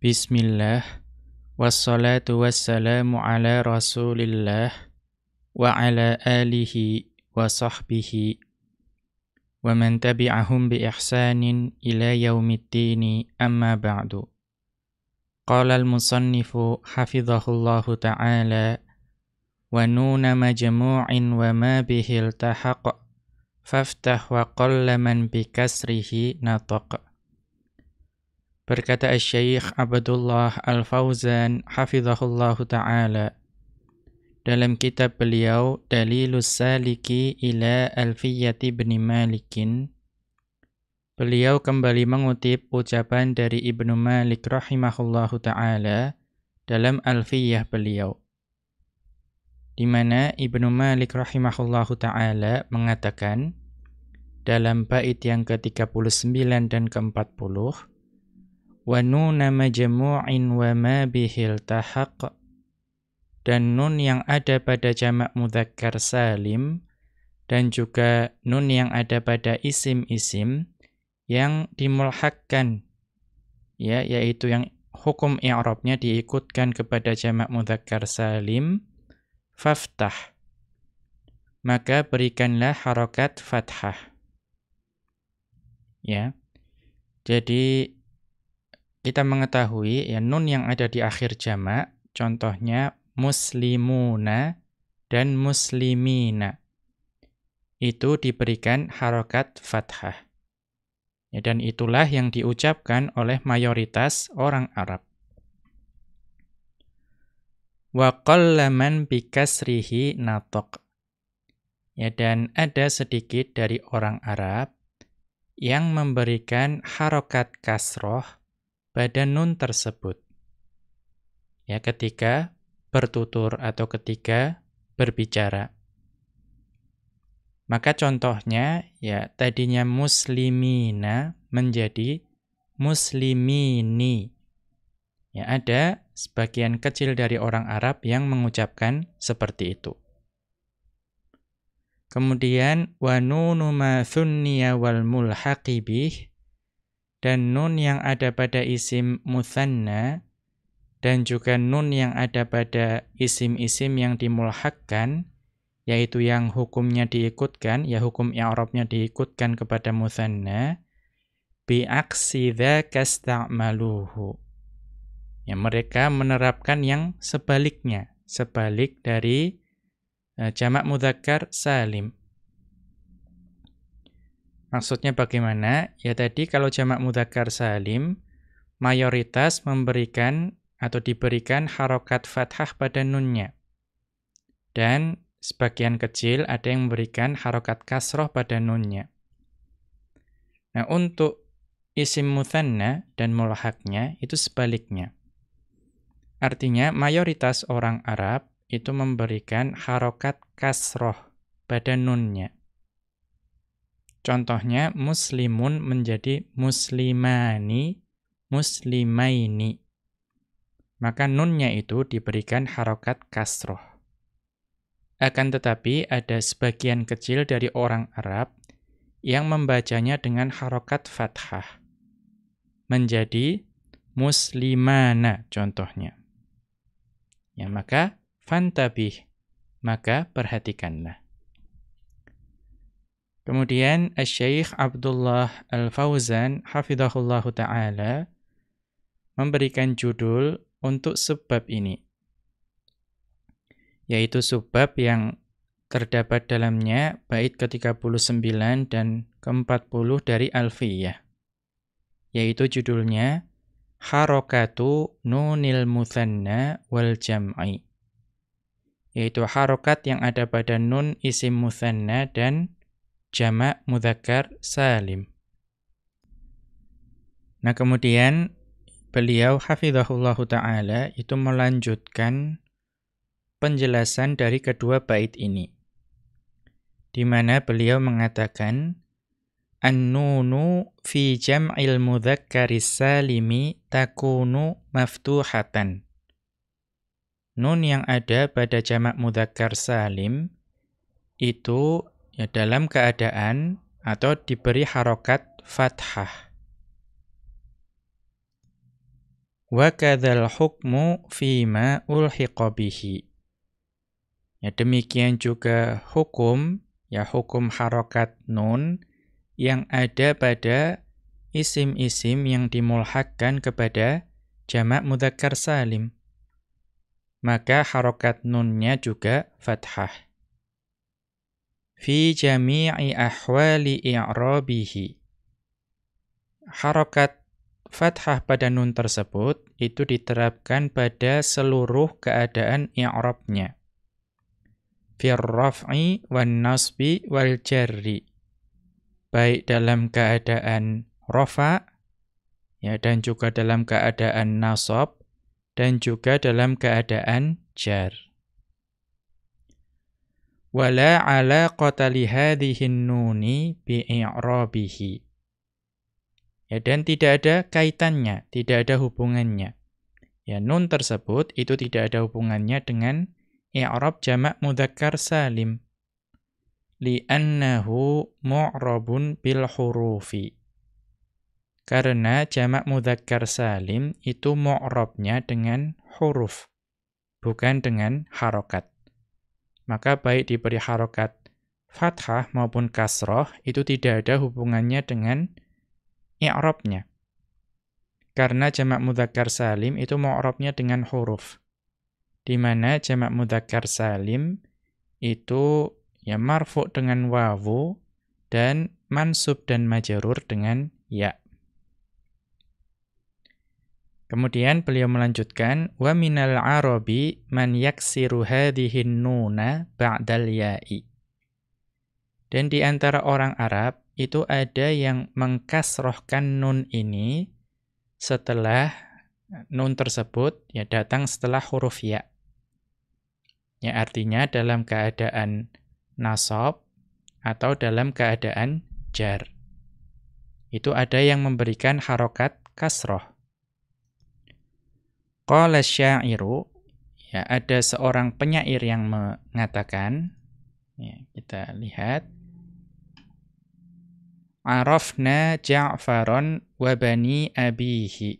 Bismillah Wassalatu wassalamu ala rasulillah Wa ala alihi wa sahbihi Wa man tabi'ahum bi ihsanin ila yaumiddini amma ba'du Qala al-musannifu hafidhahullahu ta'ala Wa nuna majmu'in wa ma bihi iltahaq Faftah wa qalla man bikasrihi nataq Berkata Syekh Abdullah Al-Fauzan hafizahullahu taala. Dalam kitab beliau Dalilus Saliki ila Alfiyati bin Malikin beliau kembali mengutip ucapan dari Ibnu Malik rahimahullahu taala dalam Alfiyah beliau. Di mana Ibnu Malik rahimahullahu taala mengatakan dalam bait yang ke-39 dan ke-40 wa nuna majmu'in wa ma bihil tahaq dan nun yang ada pada jamak mudzakkar salim dan juga nun yang ada pada isim-isim yang dimulhakkan ya yaitu yang hukum i'rabnya diikutkan kepada jamak mudzakkar salim faftah. Maka berikanlah harokat fathah. Ya. Jadi kita mengetahui ya nun yang ada di akhir jamak contohnya muslimuna dan muslimina. Itu diberikan harokat fathah. Ya, dan itulah yang diucapkan oleh mayoritas orang Arab. Wa qallaman bikasrihi natok ya dan ada sedikit dari orang Arab yang memberikan harokat kasroh pada nun tersebut. Ya, ketika bertutur atau ketika berbicara. Maka contohnya ya tadinya muslimina menjadi muslimini. Ya ada sebagian kecil dari orang Arab yang mengucapkan seperti itu. Kemudian wa nunu ma wal mulhaqi dan nun yang ada pada isim muthanna dan juga nun yang ada pada isim-isim yang dimulhakkan yaitu yang hukumnya diikutkan ya hukum i'rabnya diikutkan kepada muthanna bi aksi kasta'maluhu ya mereka menerapkan yang sebaliknya sebalik dari uh, jamak mudzakkar salim Maksudnya bagaimana? Ya tadi kalau jamak mudzakkar salim mayoritas memberikan atau diberikan harokat fathah pada nunnya. Dan sebagian kecil ada yang memberikan harokat kasroh pada nunnya. Nah, untuk isim muthanna dan mulhaknya itu sebaliknya. Artinya mayoritas orang Arab itu memberikan harokat kasroh pada nunnya. Contohnya muslimun menjadi muslimani, muslimaini. Maka nunnya itu diberikan harokat kasroh. Akan tetapi ada sebagian kecil dari orang Arab yang membacanya dengan harokat fathah. Menjadi muslimana contohnya. Ya maka fantabih, maka perhatikanlah. Kemudian Syekh Abdullah Al-Fauzan hafizahullahu taala memberikan judul untuk sebab ini. Yaitu sebab yang terdapat dalamnya bait ke-39 dan ke-40 dari Alfiyah. Yaitu judulnya Harokatu Nunil Muthanna wal Jam'i. Yaitu harokat yang ada pada nun isim muthanna dan jamak mudzakkar salim. Nah, kemudian beliau hafizahullahu taala itu melanjutkan penjelasan dari kedua bait ini. Di mana beliau mengatakan An-nunu fi jam'il mudzakkari salimi takunu maftuhatan. Nun yang ada pada jamak mudzakkar salim itu ya dalam keadaan atau diberi harokat fathah. Wa hukmu fima ulhiqa bihi. Ya demikian juga hukum ya hukum harokat nun yang ada pada isim-isim yang dimulhakkan kepada jamak mudzakkar salim. Maka harokat nunnya juga fathah fi jami'i ahwali i'rabihi. Harokat fathah pada nun tersebut itu diterapkan pada seluruh keadaan i'rabnya. Fir raf'i wan nasbi wal jarri. Baik dalam keadaan rafa ya dan juga dalam keadaan nasab dan juga dalam keadaan jar wala alaqata li hadhihi nuni. Ya dan tidak ada kaitannya, tidak ada hubungannya. Ya nun tersebut itu tidak ada hubungannya dengan i'rab jamak mudzakkar salim. Li'annahu mu'rabun bil hurufi. Karena jamak mudzakkar salim itu mu'rabnya dengan huruf, bukan dengan harokat maka baik diberi harokat fathah maupun kasroh itu tidak ada hubungannya dengan i'rabnya. Karena jamak mudzakkar salim itu mu'rabnya dengan huruf. Di mana jamak mudzakkar salim itu ya marfu dengan wawu dan mansub dan majarur dengan ya. Kemudian beliau melanjutkan wa minal arabi man yaksiru hadhihi nuna ba'dal ya'i. Dan di antara orang Arab itu ada yang mengkasrohkan nun ini setelah nun tersebut ya datang setelah huruf ya. Ya artinya dalam keadaan nasab atau dalam keadaan jar. Itu ada yang memberikan harokat kasroh. Qala syairu ya ada seorang penyair yang mengatakan ya, kita lihat. Arafna Ja'faron wa bani abihi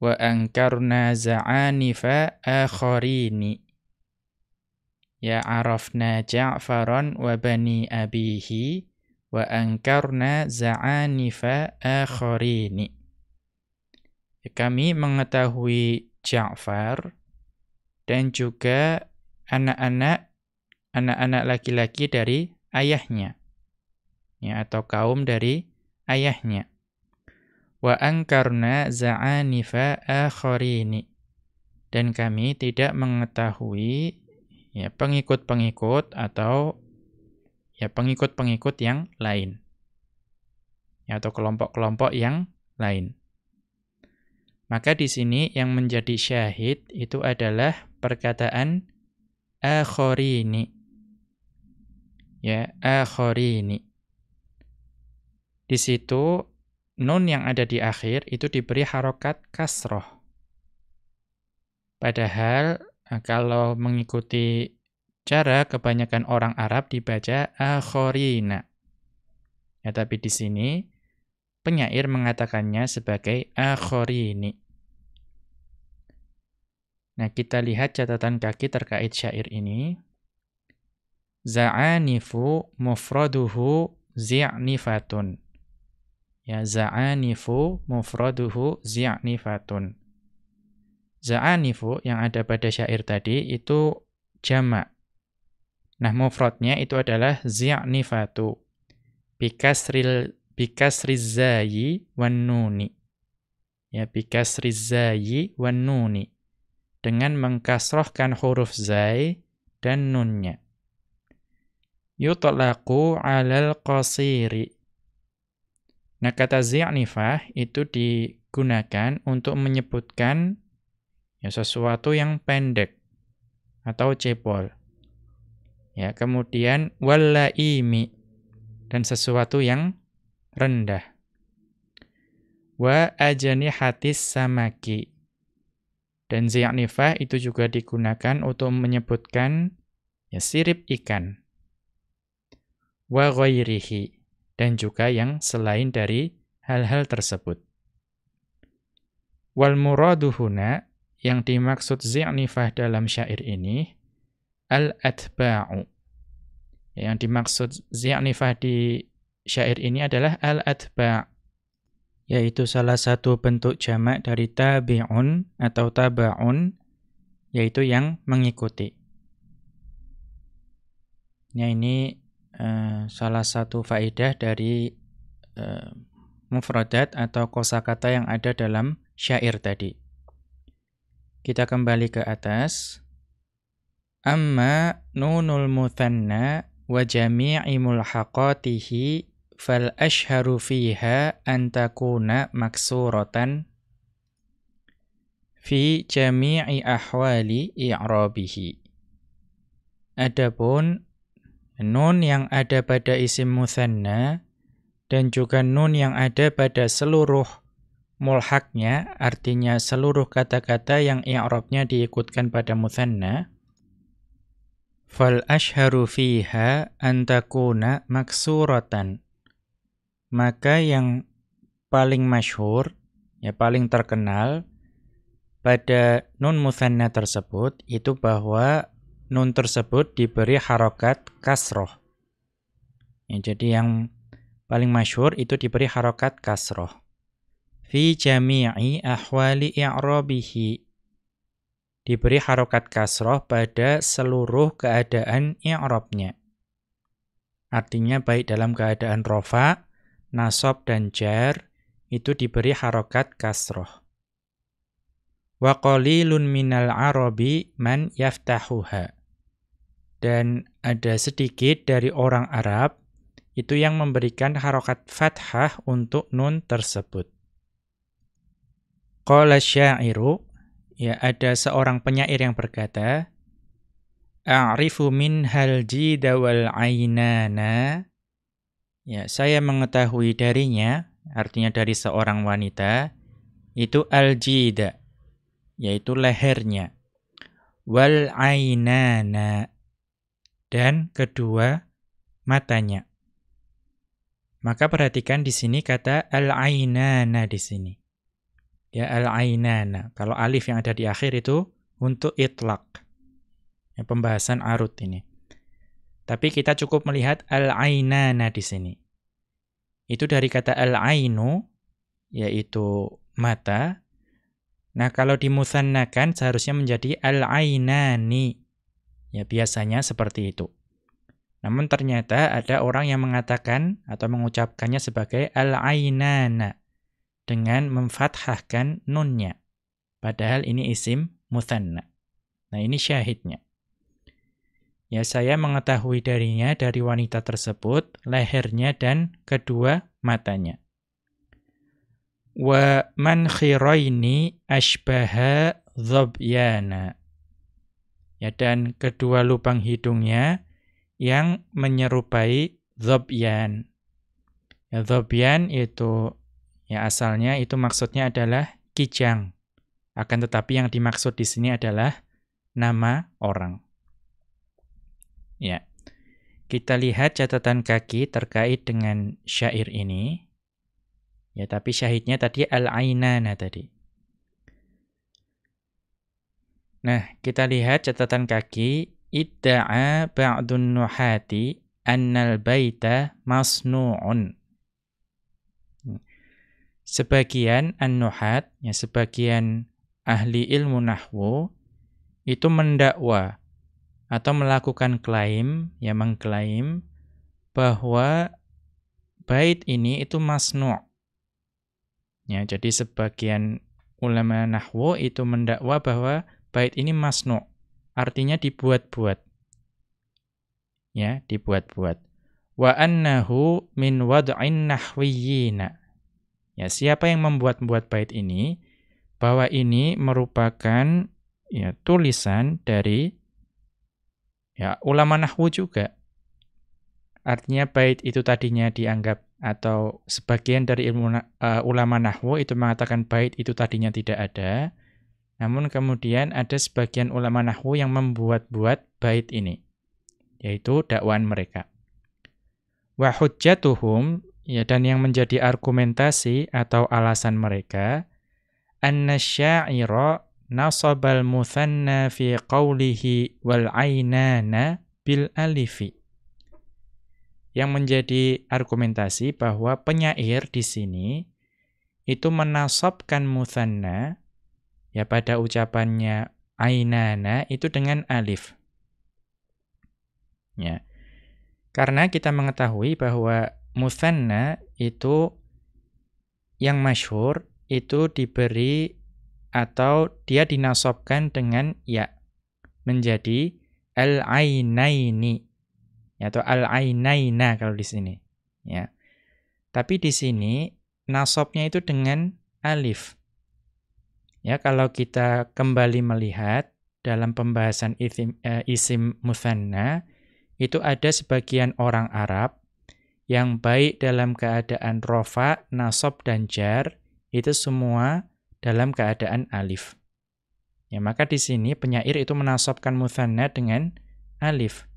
wa ankarna za'anifa akharini. Ya arafna Ja'faron wa bani abihi wa ankarna za'anifa akharini. Ya, Kami mengetahui Ja'far dan juga anak-anak anak-anak laki-laki dari ayahnya. Ya atau kaum dari ayahnya. Wa angkarna za'anifa akharini dan kami tidak mengetahui ya pengikut-pengikut atau ya pengikut-pengikut yang lain. Ya atau kelompok-kelompok yang lain maka di sini yang menjadi syahid itu adalah perkataan akhorini. Ya, akhorini. Di situ nun yang ada di akhir itu diberi harokat kasroh. Padahal eh, kalau mengikuti cara kebanyakan orang Arab dibaca akhorina. Ya, tapi di sini penyair mengatakannya sebagai akhorini. Nah, kita lihat catatan kaki terkait syair ini. Za'anifu mufraduhu zi'nifatun. Ya, za'anifu mufraduhu zi'nifatun. Za'anifu yang ada pada syair tadi itu jamak. Nah, mufradnya itu adalah zi'nifatu. Bikasril bikasriz zayi wan nuni. Ya, bikasriz zayi wan nuni dengan mengkasrohkan huruf zai dan nunnya. Yutlaqu 'alal qasiri. Nah, kata zi'nifah itu digunakan untuk menyebutkan ya sesuatu yang pendek atau cepol. Ya, kemudian wallaimi dan sesuatu yang rendah. Wa ajani hatis samaki dan zi'nifah itu juga digunakan untuk menyebutkan ya, sirip ikan. Wa ghairihi. Dan juga yang selain dari hal-hal tersebut. Wal muradu huna yang dimaksud zi'nifah dalam syair ini al-atba'u. Yang dimaksud zi'nifah di syair ini adalah al-atba' yaitu salah satu bentuk jamak dari tabi'un atau taba'un yaitu yang mengikuti. Ya ini uh, salah satu faedah dari uh, mufradat atau kosakata yang ada dalam syair tadi. Kita kembali ke atas. Amma nunul muthanna wa jami'i mulhaqatihi fal ashharu fiha an takuna maksuratan fi jami'i ahwali i'rabihi. Adapun nun yang ada pada isim muthanna dan juga nun yang ada pada seluruh mulhaknya, artinya seluruh kata-kata yang i'rabnya diikutkan pada muthanna, fal ashharu fiha antakuna maksuratan. Maka yang paling masyhur, ya paling terkenal pada nun muthanna tersebut itu bahwa nun tersebut diberi harokat kasroh. Ya, jadi yang paling masyhur itu diberi harokat kasroh fi jami'i ahwali i'rabihi diberi harokat kasroh pada seluruh keadaan i'rabnya. Artinya baik dalam keadaan rofa, nasob dan jar itu diberi harokat kasroh. Wa qalilun minal arabi man yaftahuha. Dan ada sedikit dari orang Arab itu yang memberikan harokat fathah untuk nun tersebut. Qala syairu, ya ada seorang penyair yang berkata, A'rifu min hal jida wal aynana. Ya, saya mengetahui darinya, artinya dari seorang wanita, itu al-jida, yaitu lehernya. Wal aynana, dan kedua matanya. Maka perhatikan di sini kata al-aynana di sini ya al-ainana. Kalau alif yang ada di akhir itu untuk itlaq. Ya, pembahasan arut ini. Tapi kita cukup melihat al-ainana di sini. Itu dari kata al-ainu yaitu mata. Nah, kalau dimusannakan seharusnya menjadi al-ainani. Ya, biasanya seperti itu. Namun ternyata ada orang yang mengatakan atau mengucapkannya sebagai al-ainana dengan memfathahkan nunnya. Padahal ini isim muthanna. Nah ini syahidnya. Ya saya mengetahui darinya dari wanita tersebut lehernya dan kedua matanya. Wa man khiraini ashbaha dhobyana. Ya dan kedua lubang hidungnya yang menyerupai dhobyan. Ya dhobyan itu Ya asalnya itu maksudnya adalah kijang. Akan tetapi yang dimaksud di sini adalah nama orang. Ya. Kita lihat catatan kaki terkait dengan syair ini. Ya, tapi syahidnya tadi al-ainana tadi. Nah, kita lihat catatan kaki idda'a ba'dun nuhati annal baita masnu'un sebagian an-nuhat, ya sebagian ahli ilmu nahwu itu mendakwa atau melakukan klaim, ya mengklaim bahwa bait ini itu masnu'. Ya, jadi sebagian ulama nahwu itu mendakwa bahwa bait ini masnu', artinya dibuat-buat. Ya, dibuat-buat. Wa annahu min wad'in nahwiyyina Ya, siapa yang membuat-buat bait ini bahwa ini merupakan ya tulisan dari ya ulama nahwu juga. Artinya bait itu tadinya dianggap atau sebagian dari ilmu uh, ulama nahwu itu mengatakan bait itu tadinya tidak ada. Namun kemudian ada sebagian ulama nahwu yang membuat-buat bait ini, yaitu dakwaan mereka. Wa hujjatuhum Ya, dan yang menjadi argumentasi atau alasan mereka, anna syaira nasabal muthanna fi qawlihi wal aynana bil alifi. Yang menjadi argumentasi bahwa penyair di sini itu menasabkan muthanna ya pada ucapannya ainana itu dengan alif. Ya. Karena kita mengetahui bahwa muthanna itu yang masyhur itu diberi atau dia dinasobkan dengan ya menjadi al-ainaini atau al-ainaina kalau di sini ya. Tapi di sini nasabnya itu dengan alif. Ya, kalau kita kembali melihat dalam pembahasan isim, uh, isim musanna itu ada sebagian orang Arab yang baik dalam keadaan rofa, nasab, dan jar, itu semua dalam keadaan alif. Ya, maka di sini penyair itu menasabkan musanna dengan alif.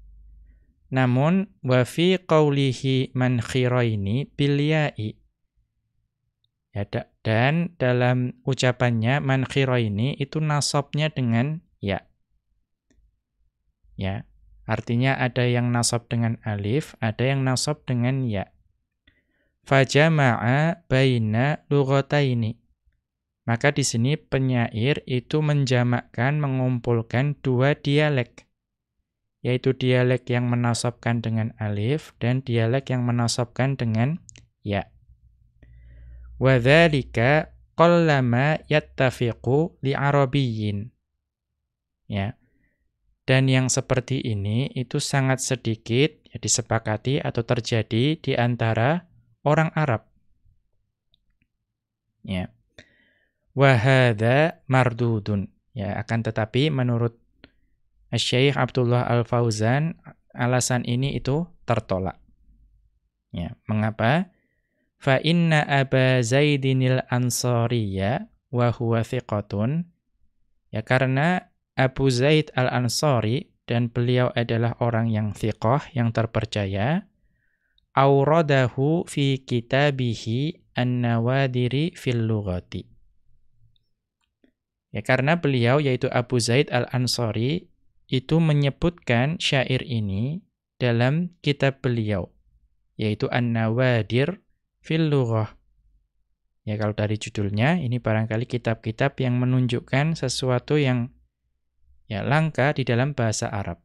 Namun, wa fi qawlihi man khiraini bil ya'i. Ya, dan dalam ucapannya man khiraini itu nasabnya dengan ya. Ya, Artinya ada yang nasab dengan alif, ada yang nasab dengan ya. Fajama'a baina lughataini. Maka di sini penyair itu menjamakkan, mengumpulkan dua dialek. Yaitu dialek yang menasabkan dengan alif dan dialek yang menasabkan dengan ya. Wadhalika qallama yattafiqu li'arabiyyin. Ya. Dan yang seperti ini itu sangat sedikit ya, disepakati atau terjadi di antara orang Arab. Ya. Wahada mardudun. Ya, akan tetapi menurut Syekh Abdullah Al-Fauzan alasan ini itu tertolak. Ya, mengapa? Fa inna Aba Zaidinil Ansariya wa huwa thiqatun. Ya karena Abu Zaid Al-Ansari dan beliau adalah orang yang thiqah, yang terpercaya. Auradahu fi kitabihi an-nawadiri fil lughati. Ya karena beliau yaitu Abu Zaid Al-Ansari itu menyebutkan syair ini dalam kitab beliau yaitu An-Nawadir fil Lughah. Ya kalau dari judulnya ini barangkali kitab-kitab yang menunjukkan sesuatu yang ya langka di dalam bahasa Arab.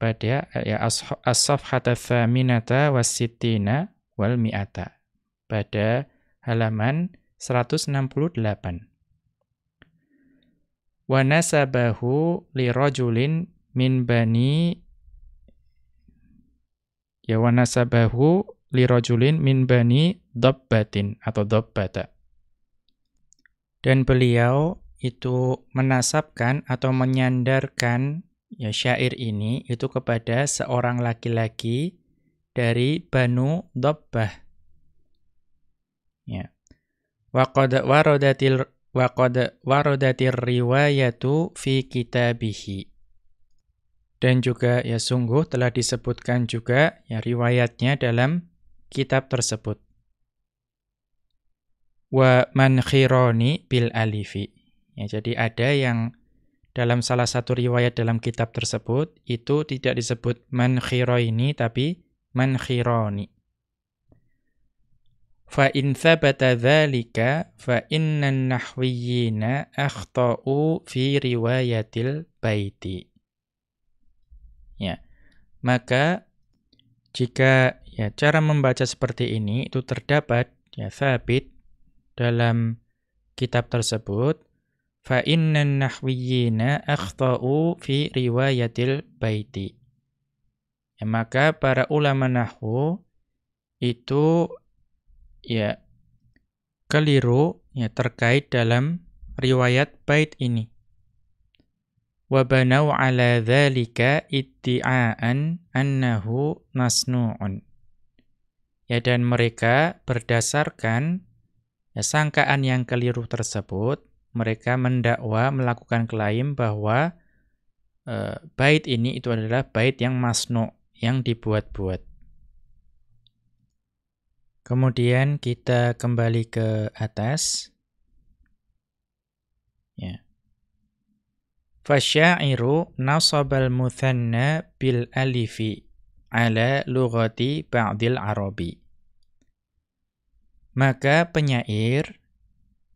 Pada ya as-safhata tsaminata wasittina wal mi'ata. Pada halaman 168. Wa nasabahu li rajulin min bani ya wa nasabahu li rajulin min bani dabbatin atau dabbata. Dan beliau itu menasabkan atau menyandarkan ya syair ini itu kepada seorang laki-laki dari Banu Dabbah. Ya. Wa qad waradatil wa waradatir riwayatu fi kitabihi. Dan juga ya sungguh telah disebutkan juga ya riwayatnya dalam kitab tersebut. Wa man khirani bil alifi. Ya, jadi ada yang dalam salah satu riwayat dalam kitab tersebut itu tidak disebut man khiroini tapi man khironi. Fa in thabata dzalika fa innan nahwiyina akhtau fi riwayatil baiti. Ya. Maka jika ya cara membaca seperti ini itu terdapat ya thabit dalam kitab tersebut fa innan nahwiyina akhtau fi riwayatil baiti. Ya, maka para ulama nahwu itu ya keliru ya terkait dalam riwayat bait ini. Wa banau ala dzalika iddi'aan annahu masnu'un. Ya dan mereka berdasarkan ya, sangkaan yang keliru tersebut mereka mendakwa melakukan klaim bahwa e, bait ini itu adalah bait yang masnu, yang dibuat-buat. Kemudian kita kembali ke atas. Ya. Fasyairu nasabal muthanna bil alifi ala lughati ba'dil arabi. Maka penyair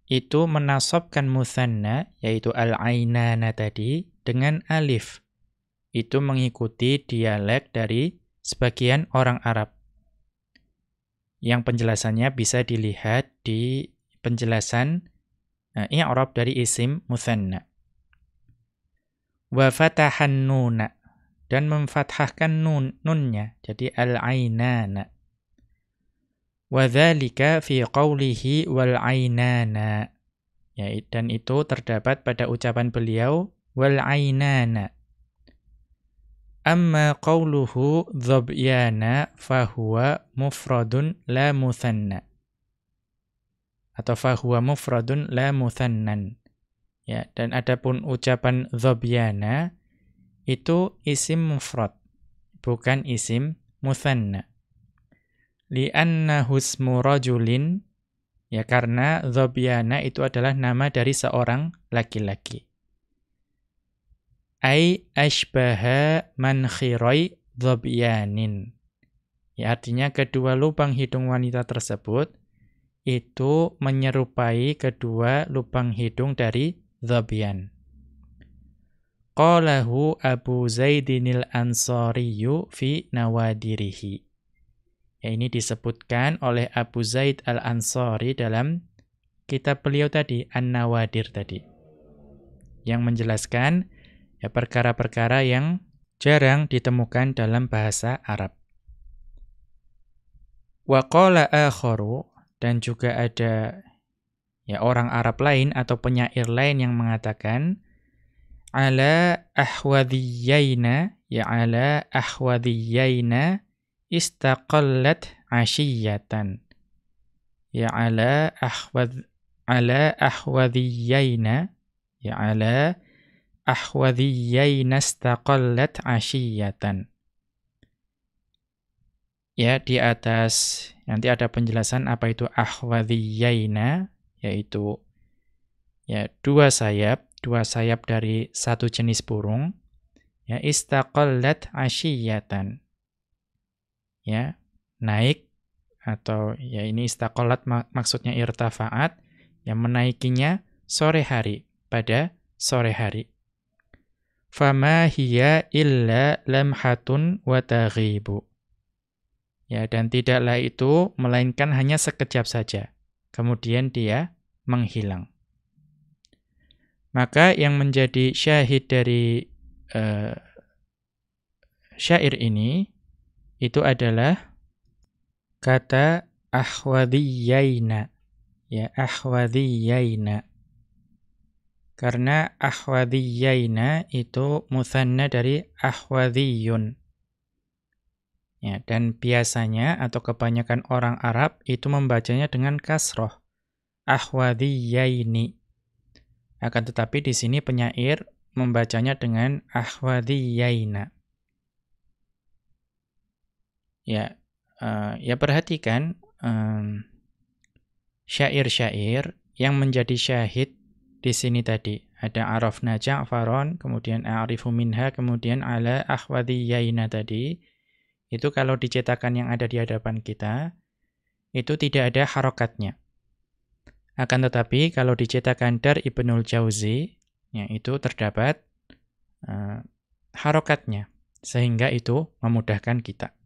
itu menasabkan muthanna yaitu al-ainana tadi dengan alif. Itu mengikuti dialek dari sebagian orang Arab. Yang penjelasannya bisa dilihat di penjelasan uh, i'rab dari isim muthanna. Wa fatahan nuna dan memfathahkan nun nunnya jadi al-ainana. Wa dzalika fi qawlihi wal ainana. Ya, dan itu terdapat pada ucapan beliau wal ainana. Amma qawluhu dhabyana fahuwa mufradun la muthanna. Atau fahuwa mufradun la muthannan. Ya, dan adapun ucapan dhabyana itu isim mufrad, bukan isim muthanna li'anna husmu rajulin ya karena dhobyana itu adalah nama dari seorang laki-laki. Ai ashbaha man khirai dhobyanin. Ya artinya kedua lubang hidung wanita tersebut itu menyerupai kedua lubang hidung dari dhobyan. Qalahu Abu Zaidinil Ansariyu fi nawadirihi. Ya, ini disebutkan oleh Abu Zaid Al-Ansari dalam kitab beliau tadi, An-Nawadir tadi. Yang menjelaskan ya perkara-perkara yang jarang ditemukan dalam bahasa Arab. Wa qala dan juga ada ya orang Arab lain atau penyair lain yang mengatakan ala ahwadhiyaina ya ala ahwadhiyaina istaqallat ashiyatan ya ala ahwad ala ahwadhiyaina ya ala ahwadhiyaina istaqallat ashiyatan ya di atas nanti ada penjelasan apa itu ahwadhiyaina yaitu ya dua sayap dua sayap dari satu jenis burung ya istaqallat ashiyatan ya naik atau ya ini istaqalat mak maksudnya irtafaat yang menaikinya sore hari pada sore hari fama hiya illa lamhatun wa taghibu ya dan tidaklah itu melainkan hanya sekejap saja kemudian dia menghilang maka yang menjadi syahid dari uh, syair ini itu adalah kata ahwadhiyaina. Ya, ahwadhiyaina. Karena ahwadhiyaina itu muthanna dari ahwadhiyun. Ya, dan biasanya atau kebanyakan orang Arab itu membacanya dengan kasroh. Ahwadhiyaini. Akan tetapi di sini penyair membacanya dengan ahwadhiyaina. Ya, uh, ya perhatikan syair-syair um, yang menjadi syahid di sini tadi. Ada arafna Ja'faron, kemudian a'rifu minha, kemudian ala ahwadhiyaina tadi. Itu kalau dicetakan yang ada di hadapan kita, itu tidak ada harokatnya. Akan tetapi kalau dicetakan Dar Ibnul Jauzi, ya itu terdapat uh, harokatnya. Sehingga itu memudahkan kita.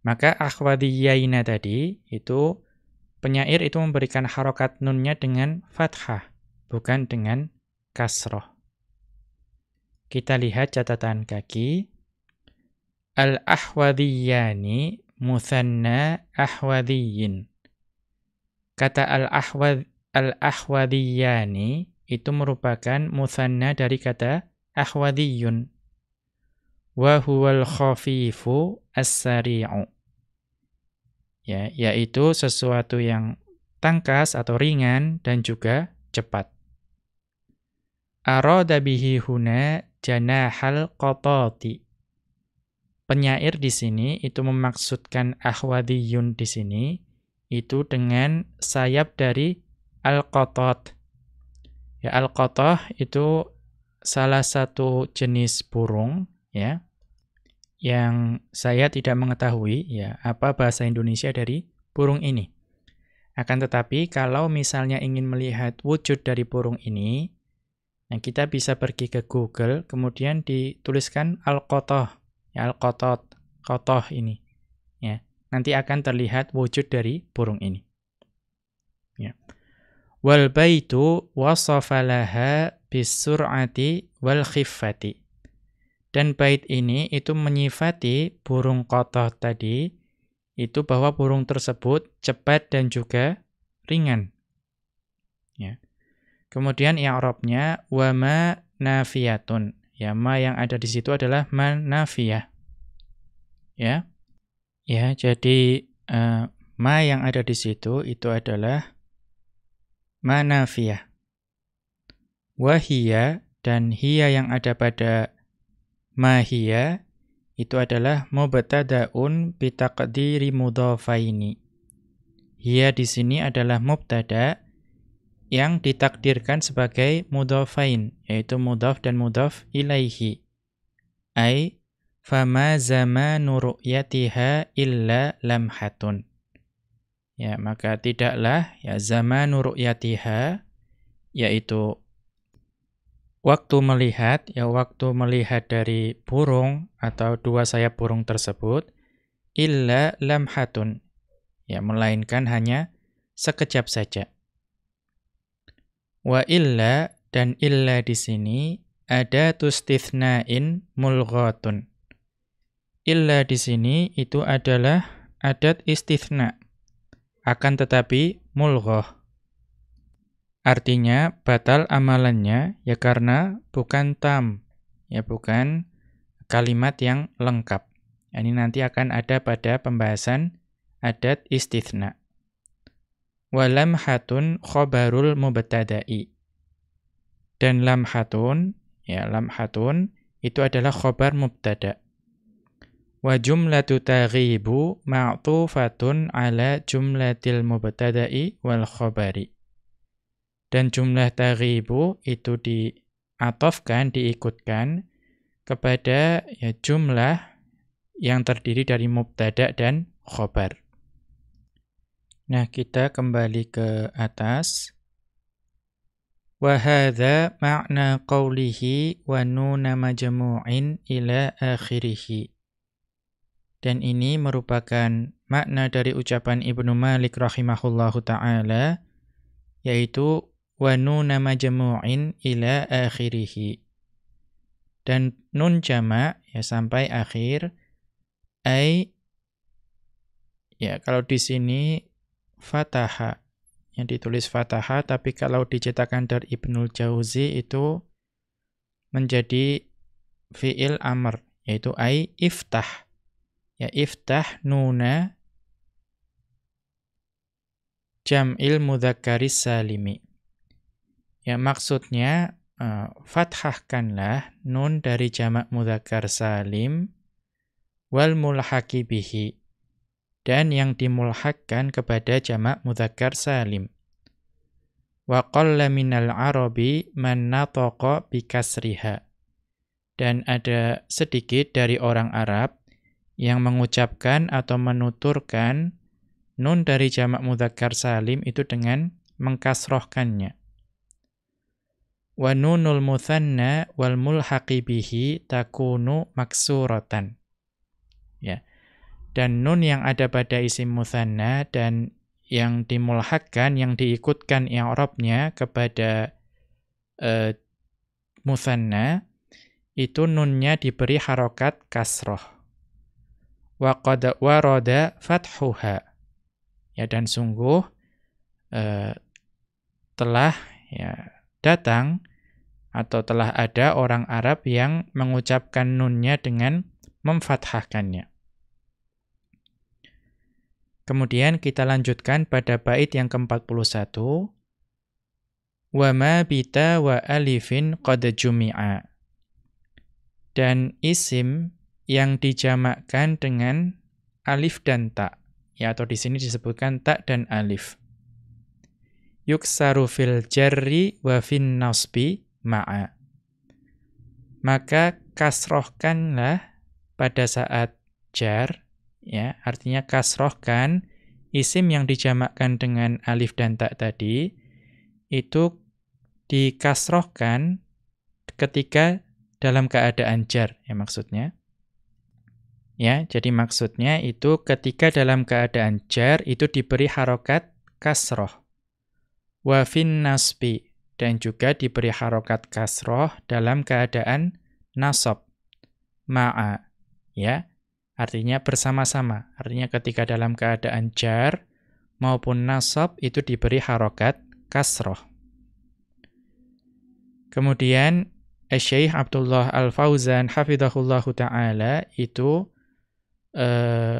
Maka akhwadiyaina tadi itu penyair itu memberikan harokat nunnya dengan fathah, bukan dengan kasroh. Kita lihat catatan kaki. Al-ahwadiyani muthanna ahwadiyin. Kata al-ahwad al-ahwadiyani itu merupakan muthanna dari kata ahwadiyun. Wa huwal khafifu as-sari'u ya yaitu sesuatu yang tangkas atau ringan dan juga cepat. Arada bihi huna janahal. Penyair di sini itu memaksudkan ahwadiyun di sini itu dengan sayap dari al-qatat Ya al-qatah itu salah satu jenis burung ya yang saya tidak mengetahui ya apa bahasa Indonesia dari burung ini. Akan tetapi kalau misalnya ingin melihat wujud dari burung ini, nah kita bisa pergi ke Google kemudian dituliskan al-qatah, ya al-qatat, qatah ini. Ya, nanti akan terlihat wujud dari burung ini. Ya. Wal baitu wasafa laha bisur'ati wal khiffati. Dan bait ini itu menyifati burung kotoh tadi, itu bahwa burung tersebut cepat dan juga ringan. Ya. Kemudian i'rabnya wa ma nafiyatun. Ya, ma yang ada di situ adalah ma nafiyah. Ya. Ya, jadi uh, ma yang ada di situ itu adalah manafiyah. Wahia dan hiya yang ada pada mahia itu adalah mubtadaun bitaqdiri mudhafaini. Hiya di sini adalah mubtada yang ditakdirkan sebagai mudhafain yaitu mudhaf dan mudhaf ilaihi. Ai fama zamanu ru'yatiha illa lamhatun. Ya, maka tidaklah ya zaman ru'yatiha yaitu waktu melihat ya waktu melihat dari burung atau dua sayap burung tersebut illa lamhatun ya melainkan hanya sekejap saja. Wa illa dan illa di sini ada tustithnain mulghatun. Illa di sini itu adalah adat istithna akan tetapi mulghah. Artinya batal amalannya ya karena bukan tam, ya bukan kalimat yang lengkap. Ini nanti akan ada pada pembahasan adat istithna. Walam hatun khobarul mubtada'i. Dan lam hatun, ya lam hatun itu adalah khobar mubtada'. Wa jumlatu taghibu ma'tufatun ala jumlatil mubtada'i wal khabari. Dan jumlah taghibu itu diatofkan, diikutkan kepada ya, jumlah yang terdiri dari mubtada dan khobar. Nah, kita kembali ke atas. Wa hadza ma'na qawlihi wa nuna majmu'in ila akhirih. Dan ini merupakan makna dari ucapan Ibnu Malik rahimahullahu taala yaitu wa nuna majmu'in ila akhirih. Dan nun jama' ya sampai akhir ai ya kalau di sini fataha yang ditulis fataha tapi kalau dicetakan dari Ibnul Jauzi itu menjadi fiil amr yaitu ai iftah Ya iftah nuna jam'il mudzakkaris salimi. Ya maksudnya uh, fathahkanlah nun dari jamak mudzakkar salim wal mulhaqi bihi dan yang dimulhakkan kepada jamak mudzakkar salim. Wa qalla minal arabi man nataqa bikasriha. Dan ada sedikit dari orang Arab yang mengucapkan atau menuturkan nun dari jamak mudzakkar salim itu dengan mengkasrohkannya. Wa nunul muthanna wal mulhaqi bihi takunu maksuratan. Ya. Dan nun yang ada pada isim muthanna dan yang dimulhakkan, yang diikutkan i'rabnya kepada uh, muthanna itu nunnya diberi harokat kasroh wa qad warada fathuha. Ya dan sungguh eh, telah ya datang atau telah ada orang Arab yang mengucapkan nunnya dengan memfathahkannya. Kemudian kita lanjutkan pada bait yang ke-41. Wa ma bita wa alifin qad jumi'a. Dan isim yang dijamakkan dengan alif dan ta. Ya, atau di sini disebutkan ta dan alif. Yuksaru fil jarri wa fin nasbi ma'a. Maka kasrohkanlah pada saat jar, ya, artinya kasrohkan isim yang dijamakkan dengan alif dan tak tadi, itu dikasrohkan ketika dalam keadaan jar, ya maksudnya. Ya, jadi maksudnya itu ketika dalam keadaan jar itu diberi harokat kasroh. Wa fin nasbi dan juga diberi harokat kasroh dalam keadaan nasab. Ma'a. Ya, artinya bersama-sama. Artinya ketika dalam keadaan jar maupun nasab itu diberi harokat kasroh. Kemudian Syekh Abdullah Al-Fauzan hafizahullahu taala itu uh,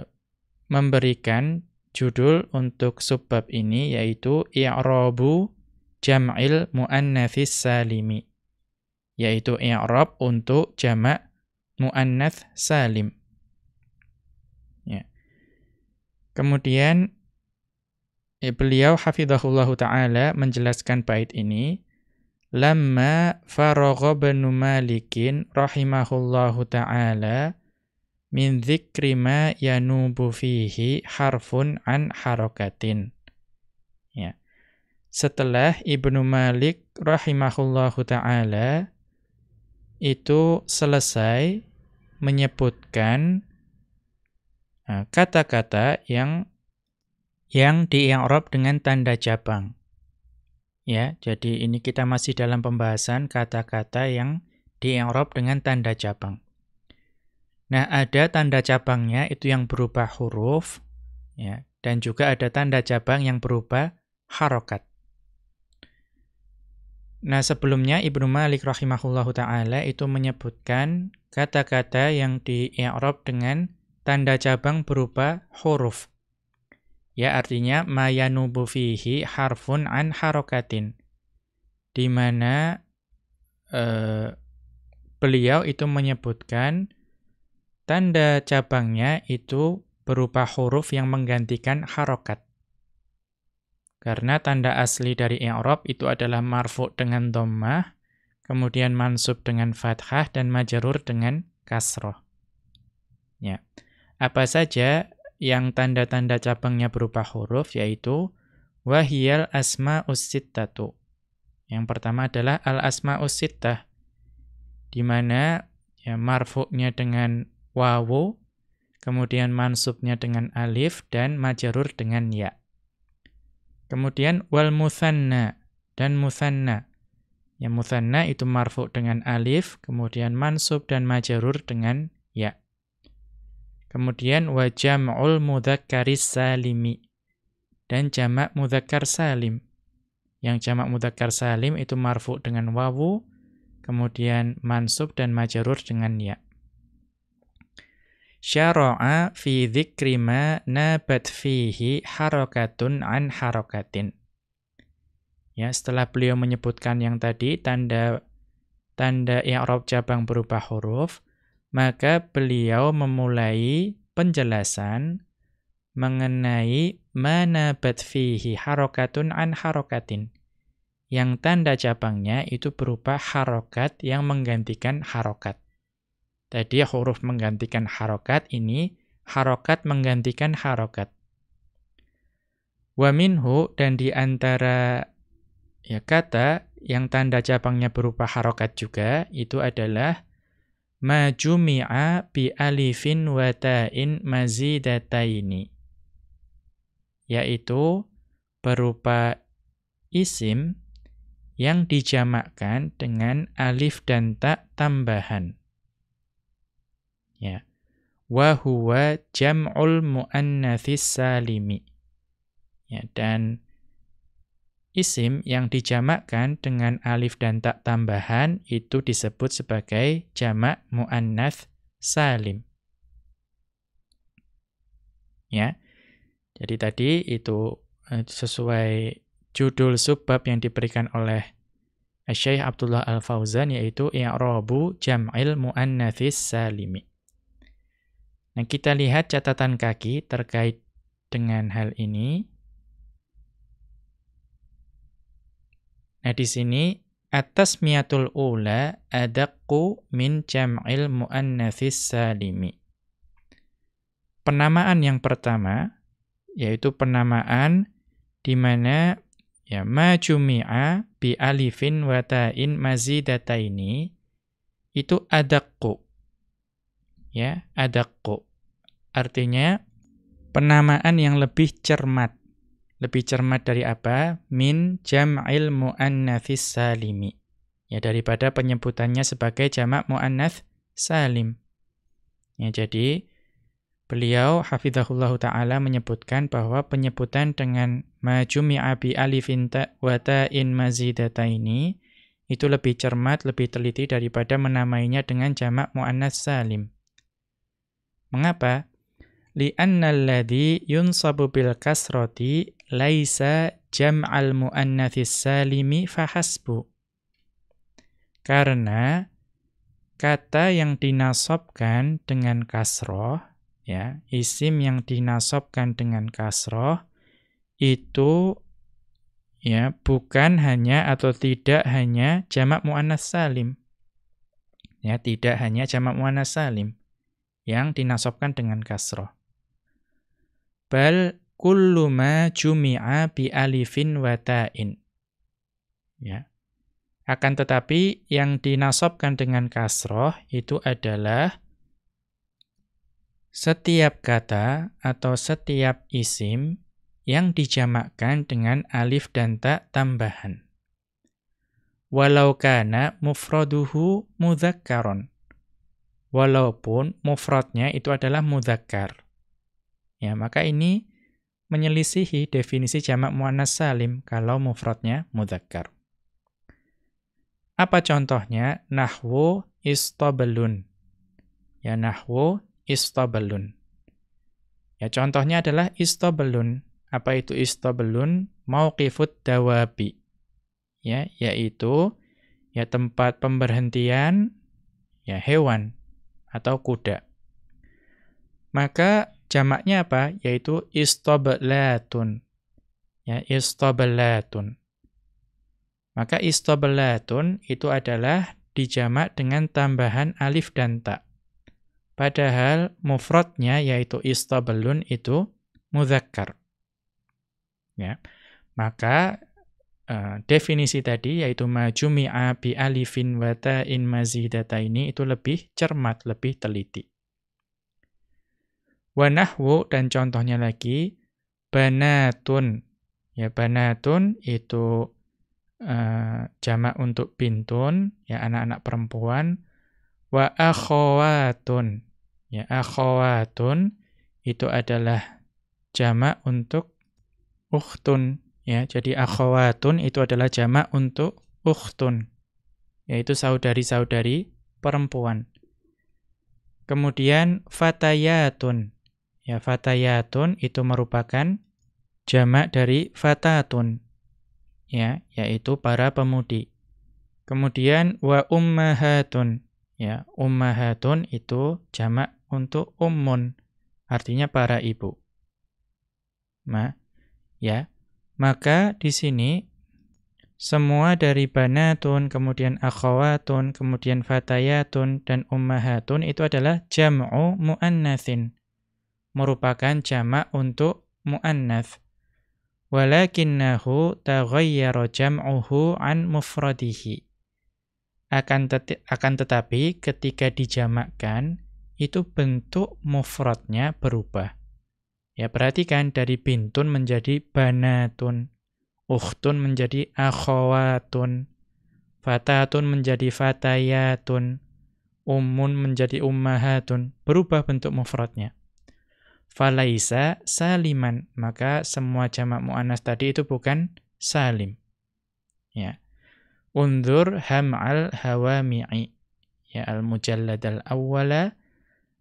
memberikan judul untuk subbab ini yaitu i'rabu jam'il muannatsis salimi yaitu i'rab untuk jamak muannats salim. Ya. Kemudian eh, beliau hafizahullahu taala menjelaskan bait ini lamma faragha banu malikin rahimahullahu taala min dzikri ma yanubu fihi harfun an harokatin. Ya. Setelah Ibnu Malik rahimahullahu taala itu selesai menyebutkan uh, kata-kata yang yang di dengan tanda cabang. Ya, jadi ini kita masih dalam pembahasan kata-kata yang di dengan tanda cabang. Nah, ada tanda cabangnya itu yang berupa huruf ya, dan juga ada tanda cabang yang berupa harokat. Nah, sebelumnya Ibnu Malik rahimahullahu taala itu menyebutkan kata-kata yang di i'rab dengan tanda cabang berupa huruf. Ya, artinya mayanubu fihi harfun an harokatin. Di mana eh, beliau itu menyebutkan Tanda cabangnya itu berupa huruf yang menggantikan harokat. Karena tanda asli dari i'rab itu adalah marfu dengan dhammah, kemudian mansub dengan fathah dan majrur dengan kasroh. Ya. Apa saja yang tanda-tanda cabangnya berupa huruf yaitu wahiyal asma'us sittatu. Yang pertama adalah al asma'us sittah di mana ya marfu'nya dengan wawu, kemudian mansubnya dengan alif, dan majarur dengan ya. Kemudian wal muthanna dan muthanna. Ya muthanna itu marfu dengan alif, kemudian mansub dan majarur dengan ya. Kemudian wa jam'ul mudzakkaris salimi dan jamak mudzakkar salim. Yang jamak mudzakkar salim itu marfu dengan wawu, kemudian mansub dan majarur dengan ya syara'a fi dzikri ma nabat fihi harakatun an harakatin. Ya, setelah beliau menyebutkan yang tadi tanda tanda i'rab cabang berupa huruf, maka beliau memulai penjelasan mengenai mana fihi harakatun an harakatin. Yang tanda cabangnya itu berupa harokat yang menggantikan harokat. Tadi huruf menggantikan harokat, ini harokat menggantikan harokat. Wa minhu, dan di antara ya, kata yang tanda cabangnya berupa harokat juga, itu adalah majumi'a bi alifin wa ta'in mazidataini. Yaitu berupa isim yang dijamakkan dengan alif dan tak tambahan. Ya. Wa huwa jam'ul muannatsis salimi. Ya, dan isim yang dijamakkan dengan alif dan tak tambahan itu disebut sebagai jamak muannats salim. Ya. Jadi tadi itu eh, sesuai judul subbab yang diberikan oleh Syekh Abdullah Al-Fauzan yaitu i'rabu jam'il muannatsis salimi. Nah, kita lihat catatan kaki terkait dengan hal ini. di sini atas miatul ula adaqqu min jam'il muannatsis salimi. Penamaan yang pertama yaitu penamaan di mana ya ma jumi'a bi alifin wa ta'in mazidataini itu adaqqu. Ya, adaqqu. Artinya penamaan yang lebih cermat lebih cermat dari apa? Min jam'il muannatsis salimi. Ya daripada penyebutannya sebagai jamak muannats salim. Ya jadi beliau hafizahullah taala menyebutkan bahwa penyebutan dengan majumi'a bi alifin ta wa ta'in mazidataini itu lebih cermat, lebih teliti daripada menamainya dengan jamak muannats salim. Mengapa? Li'anna alladhi yunsabu bil kasrati laisa jam'al muannatsis salimi fahasbu. Karena kata yang dinasobkan dengan kasroh, ya, isim yang dinasobkan dengan kasroh, itu ya bukan hanya atau tidak hanya jamak muannas salim. Ya, tidak hanya jamak muannas salim yang dinasobkan dengan kasroh bal kullu ma jumi'a bi alifin wa. Ya. Akan tetapi yang dinasobkan dengan kasroh itu adalah setiap kata atau setiap isim yang dijamakkan dengan alif dan ta tambahan. Walau kana mufraduhu mudzakkaron. Walaupun mufradnya itu adalah mudzakkar. Ya, maka ini menyelisihi definisi jamak muannas salim kalau mufradnya mudzakkar. Apa contohnya? Nahwu istabalun. Ya, nahwu istabalun. Ya, contohnya adalah istabalun. Apa itu istabalun? Mauqifut dawabi. Ya, yaitu ya tempat pemberhentian ya hewan atau kuda. Maka Jamaknya apa? Yaitu istablatun. Ya, istablatun. Maka istablatun itu adalah dijamak dengan tambahan alif dan ta. Padahal mufradnya yaitu istablun itu muzakkar. Ya. Maka uh, definisi tadi yaitu majumi'a bi alifin wa ta'in mazidataini itu lebih cermat, lebih teliti. Wanahwu dan contohnya lagi banatun. Ya banatun itu uh, jamak untuk bintun, ya anak-anak perempuan. Wa akhawatun. Ya akhawatun itu adalah jamak untuk ukhtun. Ya, jadi akhawatun itu adalah jamak untuk ukhtun. Yaitu saudari-saudari perempuan. Kemudian fatayatun. Ya, fatayatun itu merupakan jamak dari fatatun. Ya, yaitu para pemudi. Kemudian wa ummahatun. Ya, ummahatun itu jamak untuk ummun, artinya para ibu. Ma, ya. Maka di sini semua dari banatun, kemudian akhawatun, kemudian fatayatun dan ummahatun itu adalah jam'u muannatsin merupakan jamak untuk muannats. Walakinnahu taghayyara jam'uhu an mufradihi. Akan, tet akan tetapi ketika dijamakkan, itu bentuk mufradnya berubah. Ya perhatikan dari bintun menjadi banatun, ukhtun menjadi akhawatun, fatatun menjadi fatayatun, ummun menjadi ummahatun, berubah bentuk mufradnya falaisa saliman, maka semua jamak muannas tadi itu bukan salim. Ya. Undur ham'al hawami'i. Ya al-mujallad al-awwala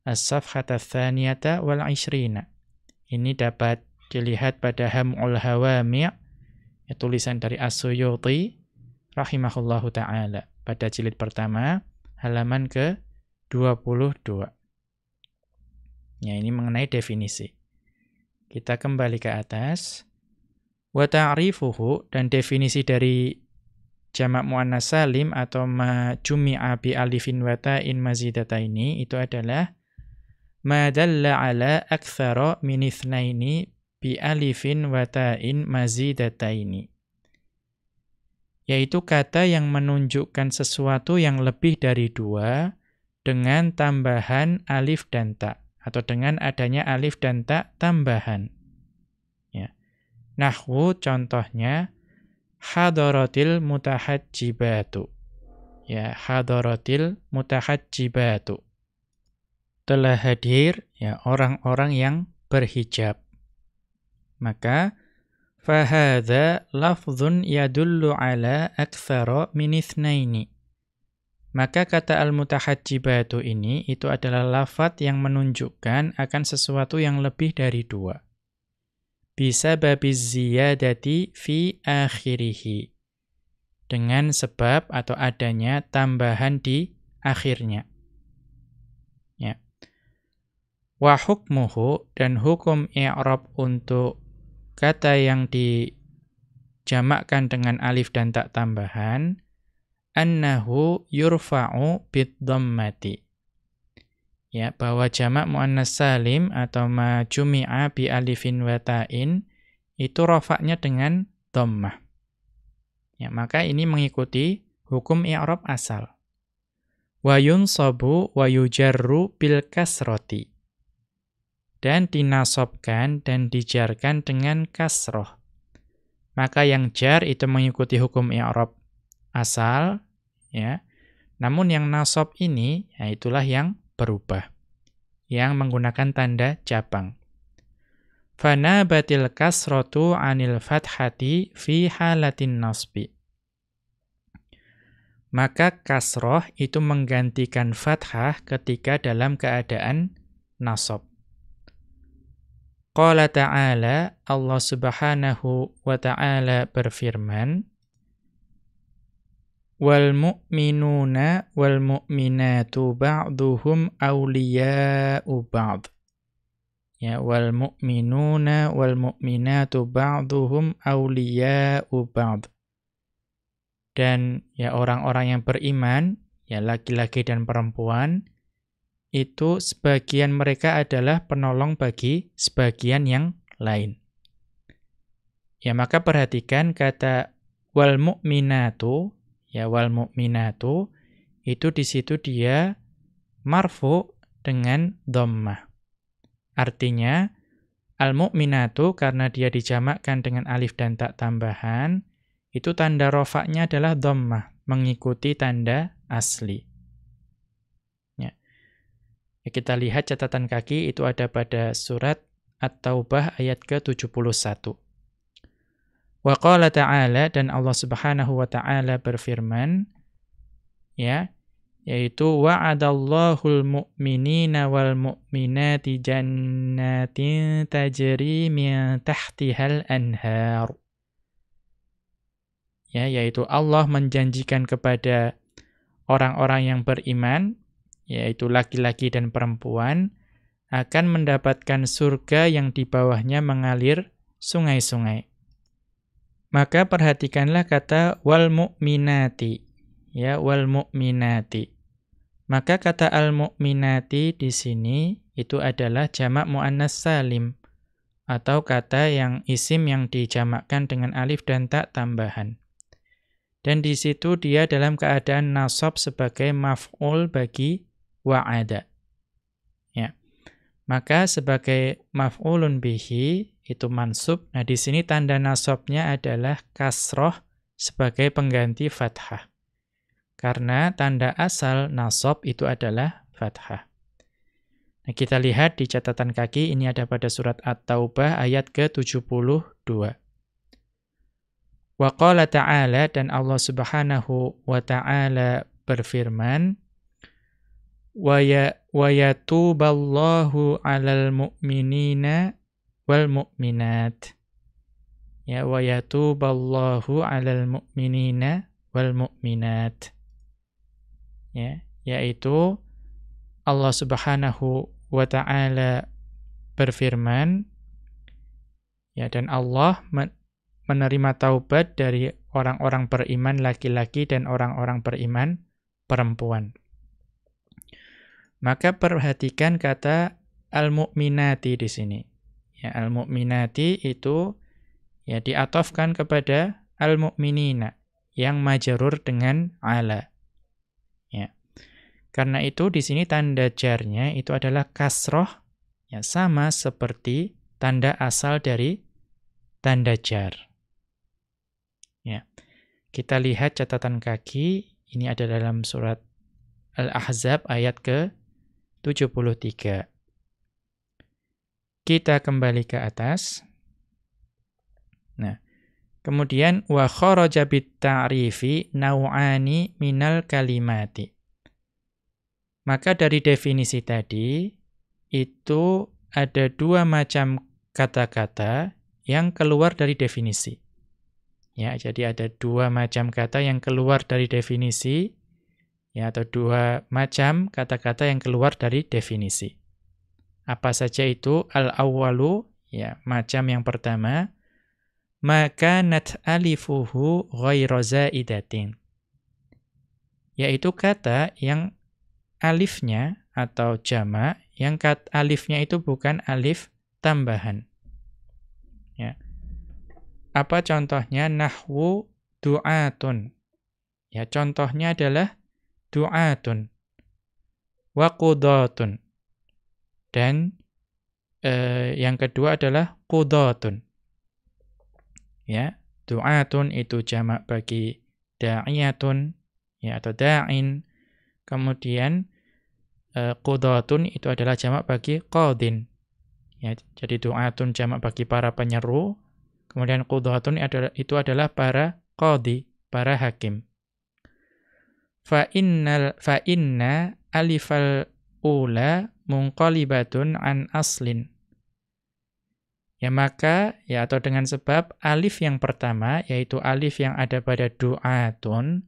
as-safhat ats-tsaniyata wal 'ishrina. Ini dapat dilihat pada ham'ul hawami' ya, tulisan dari As-Suyuti rahimahullahu taala pada jilid pertama halaman ke 22. Ya, ini mengenai definisi. Kita kembali ke atas. Wa ta'rifuhu dan definisi dari jamak muannas salim atau ma jumi'a bi alifin wa ta'in mazidataini itu adalah ma dalla ala aktsara min itsnaini bi alifin wa ta'in mazidataini yaitu kata yang menunjukkan sesuatu yang lebih dari dua dengan tambahan alif dan ta atau dengan adanya alif dan ta tambahan ya nahwu contohnya hadaratil mutahajjibatu. Ya, hadaratil mutahajjibatu. Telah hadir ya orang-orang yang berhijab. Maka fahadha lafzun yadullu ala aktsara min itsnaini. Maka kata al-mutahajjibatu ini itu adalah lafat yang menunjukkan akan sesuatu yang lebih dari dua bisa babi ziyadati fi akhirihi. Dengan sebab atau adanya tambahan di akhirnya. Ya. Wa hukmuhu dan hukum i'rab untuk kata yang dijamakkan dengan alif dan tak tambahan annahu yurfa'u bid dhammati ya bahwa jamak muannas salim atau ma jumi'a bi alifin wa ta'in itu rofaknya dengan dhammah. Ya, maka ini mengikuti hukum i'rab asal. Wa yunsabu wa yujarru bil kasrati. Dan dinasobkan dan dijarkan dengan kasroh. Maka yang jar itu mengikuti hukum i'rab asal, ya. Namun yang nasob ini, ya itulah yang berubah yang menggunakan tanda cabang. Fana batil kasrotu anil fathati fi halatin nasbi. Maka kasroh itu menggantikan fathah ketika dalam keadaan nasab. Qala ta'ala, Allah subhanahu wa ta'ala berfirman, wal mu'minuna wal mu'minatu ba'duhum awliya'u ba'd. Ya, wal mu'minuna wal mu'minatu ba'duhum awliya'u ba'd. Dan ya orang-orang yang beriman, ya laki-laki dan perempuan, itu sebagian mereka adalah penolong bagi sebagian yang lain. Ya maka perhatikan kata wal mu'minatu ya wal mu'minatu itu di situ dia marfu dengan dhammah. Artinya al mu'minatu karena dia dijamakkan dengan alif dan tak tambahan itu tanda rofaknya adalah dhammah mengikuti tanda asli. Ya. Kita lihat catatan kaki itu ada pada surat At-Taubah ayat ke-71. Wa qala ta'ala dan Allah Subhanahu wa taala berfirman ya yaitu wa'adallahu mu'minina wal mu'minati jannatin tajri min tahtihal anhar ya yaitu Allah menjanjikan kepada orang-orang yang beriman yaitu laki-laki dan perempuan akan mendapatkan surga yang di bawahnya mengalir sungai-sungai maka perhatikanlah kata wal mu'minati. Ya, wal mu'minati. Maka kata al mu'minati di sini itu adalah jamak muannas salim atau kata yang isim yang dijamakkan dengan alif dan tak tambahan. Dan di situ dia dalam keadaan nasab sebagai maf'ul bagi wa'ada. Ya. Maka sebagai maf'ulun bihi itu mansub. Nah, di sini tanda nasabnya adalah kasroh sebagai pengganti fathah. Karena tanda asal nasab itu adalah fathah. Nah, kita lihat di catatan kaki ini ada pada surat At-Taubah ayat ke-72. Wa qala ta'ala dan Allah Subhanahu wa ta'ala berfirman wa ya yatuballahu 'alal mu'minina wal mu'minat. Ya wa yatuballahu 'alal mu'minina wal mu'minat. Ya, yaitu Allah Subhanahu wa taala berfirman ya dan Allah menerima taubat dari orang-orang beriman laki-laki dan orang-orang beriman perempuan. Maka perhatikan kata al-mu'minati di sini. Ya, al-mu'minati itu ya diatofkan kepada al-mu'minina yang majarur dengan ala. Ya. Karena itu di sini tanda jarnya itu adalah kasroh ya sama seperti tanda asal dari tanda jar. Ya. Kita lihat catatan kaki, ini ada dalam surat Al-Ahzab ayat ke-73. Kita kembali ke atas. Nah, kemudian wa kharaja bit ta'rifi nau'ani minal kalimati. Maka dari definisi tadi itu ada dua macam kata-kata yang keluar dari definisi. Ya, jadi ada dua macam kata yang keluar dari definisi, ya, atau dua macam kata-kata yang keluar dari definisi. Apa saja itu? Al-awwalu, ya, macam yang pertama, maka nat alifuhu ghairu zaidatin. Yaitu kata yang alifnya atau jama yang kat alifnya itu bukan alif tambahan. Ya. Apa contohnya? Nahwu du'atun. Ya, contohnya adalah du'atun. Wa qudatun. Dan eh, yang kedua adalah qudatun. Ya, du'atun itu jamak bagi da'iyatun ya atau da'in. Kemudian eh, qudatun itu adalah jamak bagi qadin. Ya, jadi du'atun jamak bagi para penyeru, Kemudian qudhatun itu adalah para qadi, para hakim. Fa innal fa inna alifal ula munqalibatun an aslin. Ya maka ya atau dengan sebab alif yang pertama yaitu alif yang ada pada du'atun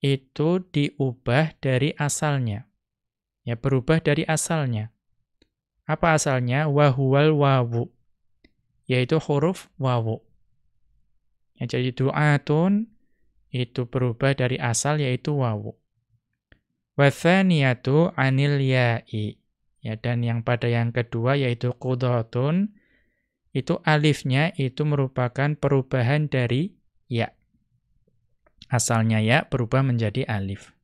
itu diubah dari asalnya. Ya berubah dari asalnya. Apa asalnya? Wahuwal wawu yaitu huruf wawu. Ya, jadi du'atun itu berubah dari asal yaitu wawu. Wathaniyatu anil ya'i. Ya, dan yang pada yang kedua yaitu qudhatun itu alifnya itu merupakan perubahan dari ya. Asalnya ya berubah menjadi alif.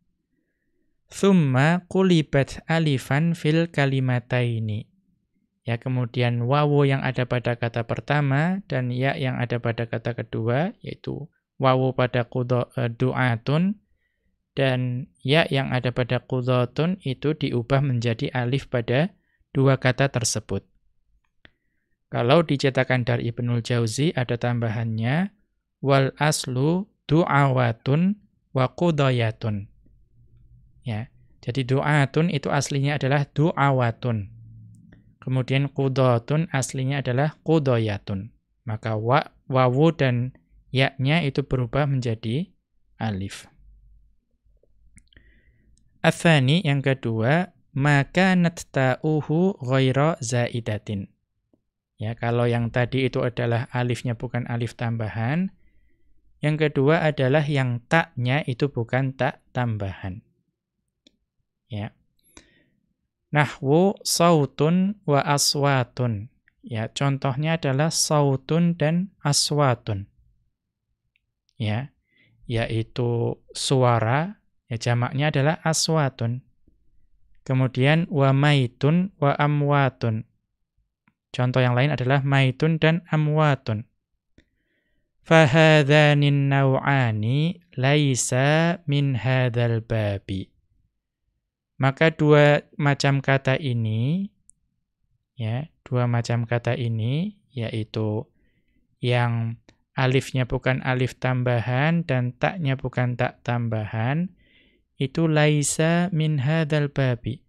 Thumma kulibat alifan fil kalimataini. Ya, kemudian wawu yang ada pada kata pertama dan ya yang ada pada kata kedua yaitu wawu pada qudha uh, du'atun dan ya yang ada pada qudhatun itu diubah menjadi alif pada dua kata tersebut. Kalau dicetakan dari Ibnul Jauzi ada tambahannya wal aslu du'awatun wa qudayatun. Ya. Jadi du'atun itu aslinya adalah du'awatun. Kemudian kudotun aslinya adalah kudoyatun. Maka wa, wawu dan ya-nya itu berubah menjadi alif. Athani yang kedua, maka natta'uhu ghaira zaidatin. Ya, kalau yang tadi itu adalah alifnya bukan alif tambahan, yang kedua adalah yang taknya itu bukan tak tambahan. Ya. Nahwu sautun wa aswatun. Ya, contohnya adalah sautun dan aswatun. Ya, yaitu suara, ya jamaknya adalah aswatun. Kemudian wa maitun wa amwatun. Contoh yang lain adalah maitun dan amwatun. Fahadhanin naw'ani laisa min hadzal babi. Maka dua macam kata ini ya, dua macam kata ini yaitu yang alifnya bukan alif tambahan dan taknya bukan tak tambahan itu laisa min hadzal babi.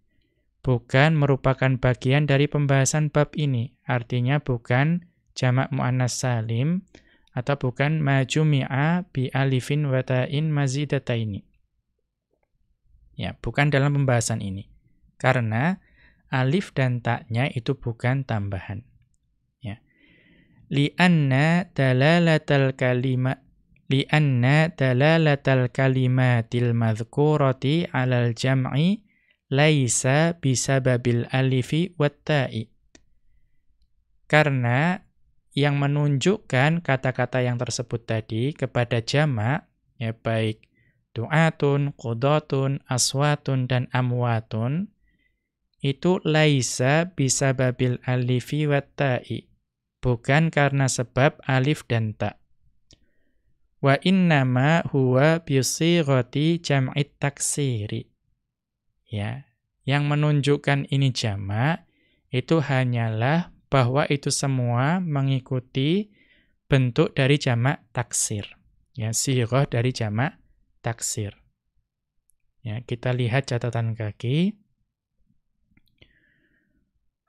Bukan merupakan bagian dari pembahasan bab ini. Artinya bukan jamak muannas salim atau bukan majumi'a bi alifin wa ta'in mazidataini. Ya, bukan dalam pembahasan ini. Karena alif dan taknya itu bukan tambahan. Li'anna dalalatal kalima li'anna dalalatal kalimatil madhkurati 'alal jam'i laisa bisababil alifi watta'i. Karena yang menunjukkan kata-kata yang tersebut tadi kepada jamak, ya baik du'atun, qudotun, aswatun, dan amwatun, itu laisa bisababil alifi watta'i. Bukan karena sebab alif dan ta. Wa innama huwa bisirati jam'it taksiri. Ya, yang menunjukkan ini jamak itu hanyalah bahwa itu semua mengikuti bentuk dari jamak taksir. Ya, sirah dari jamak taksir. Ya, kita lihat catatan kaki.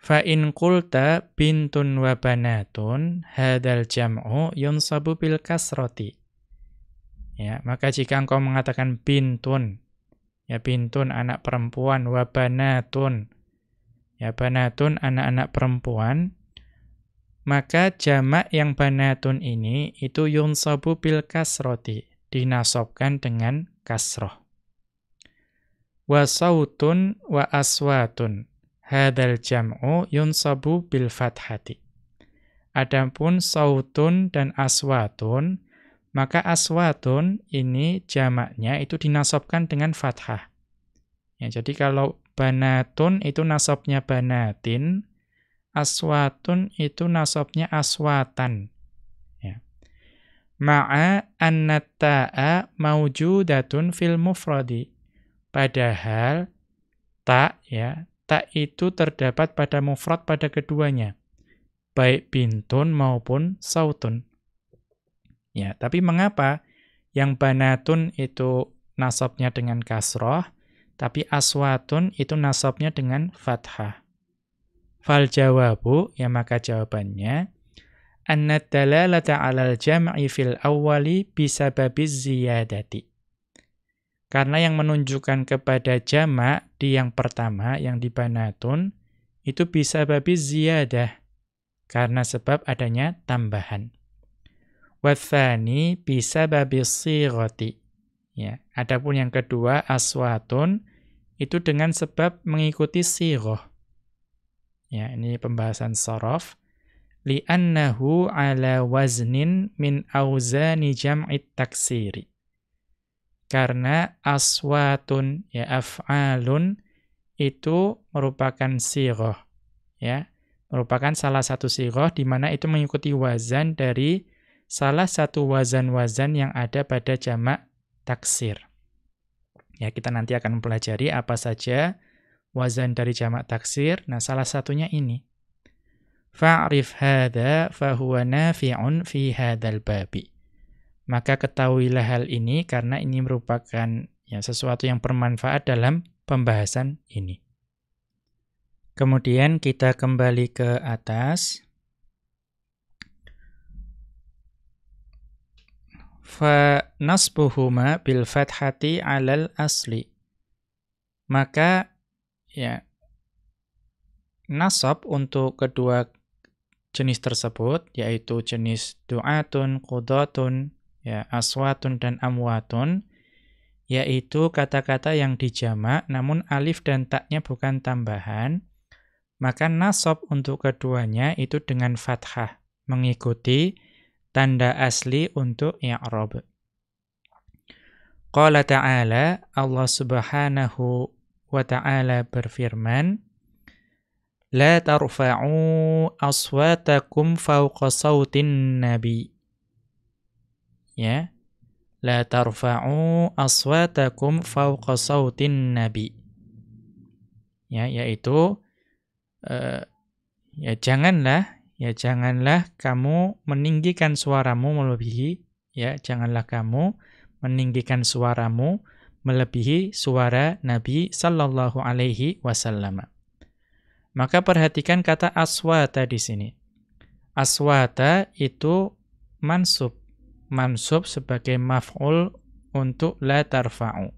Fa in qulta bintun wa banatun hadal jam'u yunsabu bil kasrati. Ya, maka jika engkau mengatakan bintun, ya bintun anak perempuan wa banatun ya banatun anak-anak perempuan, maka jamak yang banatun ini itu yunsabu bil kasroti, dinasobkan dengan kasroh. Wa sautun wa aswatun, hadal jam'u yunsabu bil fathati. Adapun sautun dan aswatun, maka aswatun ini jamaknya itu dinasobkan dengan fathah. Ya, jadi kalau banatun itu nasabnya banatin, aswatun itu nasabnya aswatan. Ya. Ma'a annatta'a maujudatun fil mufradi. Padahal tak ya, tak itu terdapat pada mufrad pada keduanya. Baik bintun maupun sautun. Ya, tapi mengapa yang banatun itu nasabnya dengan kasroh, tapi aswatun itu nasabnya dengan fathah. Fal jawabu, ya maka jawabannya, anna dalalata 'alal jam'i fil awwali bisababiz ziyadati. Karena yang menunjukkan kepada jamak di yang pertama, yang di banatun, itu bisa babi ziyadah. Karena sebab adanya tambahan. Wathani bisa babi siroti. Ya, adapun yang kedua aswatun itu dengan sebab mengikuti siroh. Ya, ini pembahasan sorof. Li'annahu ala waznin min auzani jam'it taksiri. Karena aswatun, ya af'alun, itu merupakan siroh. Ya, merupakan salah satu siroh di mana itu mengikuti wazan dari salah satu wazan-wazan yang ada pada jamak taksir. Ya, kita nanti akan mempelajari apa saja wazan dari jamak taksir. Nah, salah satunya ini. Fa'rif hadha fahuwa nafi'un fi hadzal babi. Maka ketahuilah hal ini karena ini merupakan ya sesuatu yang bermanfaat dalam pembahasan ini. Kemudian kita kembali ke atas. fa nasbuhuma bil fathati 'alal asli. Maka ya nasab untuk kedua jenis tersebut yaitu jenis du'atun, qudatun, ya aswatun dan amwatun yaitu kata-kata yang dijamak namun alif dan taknya bukan tambahan maka nasab untuk keduanya itu dengan fathah mengikuti tanda asli untuk i'rab. Qala ta'ala, Allah Subhanahu wa ta'ala berfirman, La tarfa'u aswatakum fawqa sawtin nabi. Ya. La tarfa'u aswatakum fawqa sawtin nabi. Ya, yaitu uh, ya janganlah ya janganlah kamu meninggikan suaramu melebihi ya janganlah kamu meninggikan suaramu melebihi suara Nabi sallallahu alaihi wasallam. Maka perhatikan kata aswata di sini. Aswata itu mansub. Mansub sebagai maf'ul untuk la tarfa'u.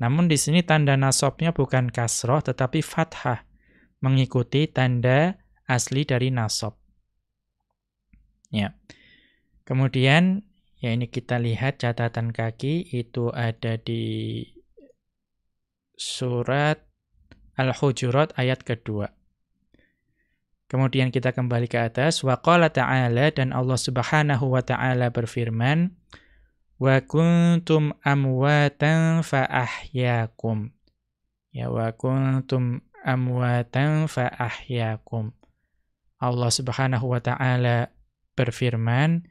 Namun di sini tanda nasabnya bukan kasroh tetapi fathah mengikuti tanda asli dari nasab. Ya. Kemudian Ya ini kita lihat catatan kaki itu ada di surat Al-Hujurat ayat kedua. Kemudian kita kembali ke atas. Wa qala ta'ala dan Allah subhanahu wa ta'ala berfirman. Wa kuntum amwatan fa ahyakum. Ya wa kuntum amwatan fa ahyakum. Allah subhanahu wa ta'ala berfirman.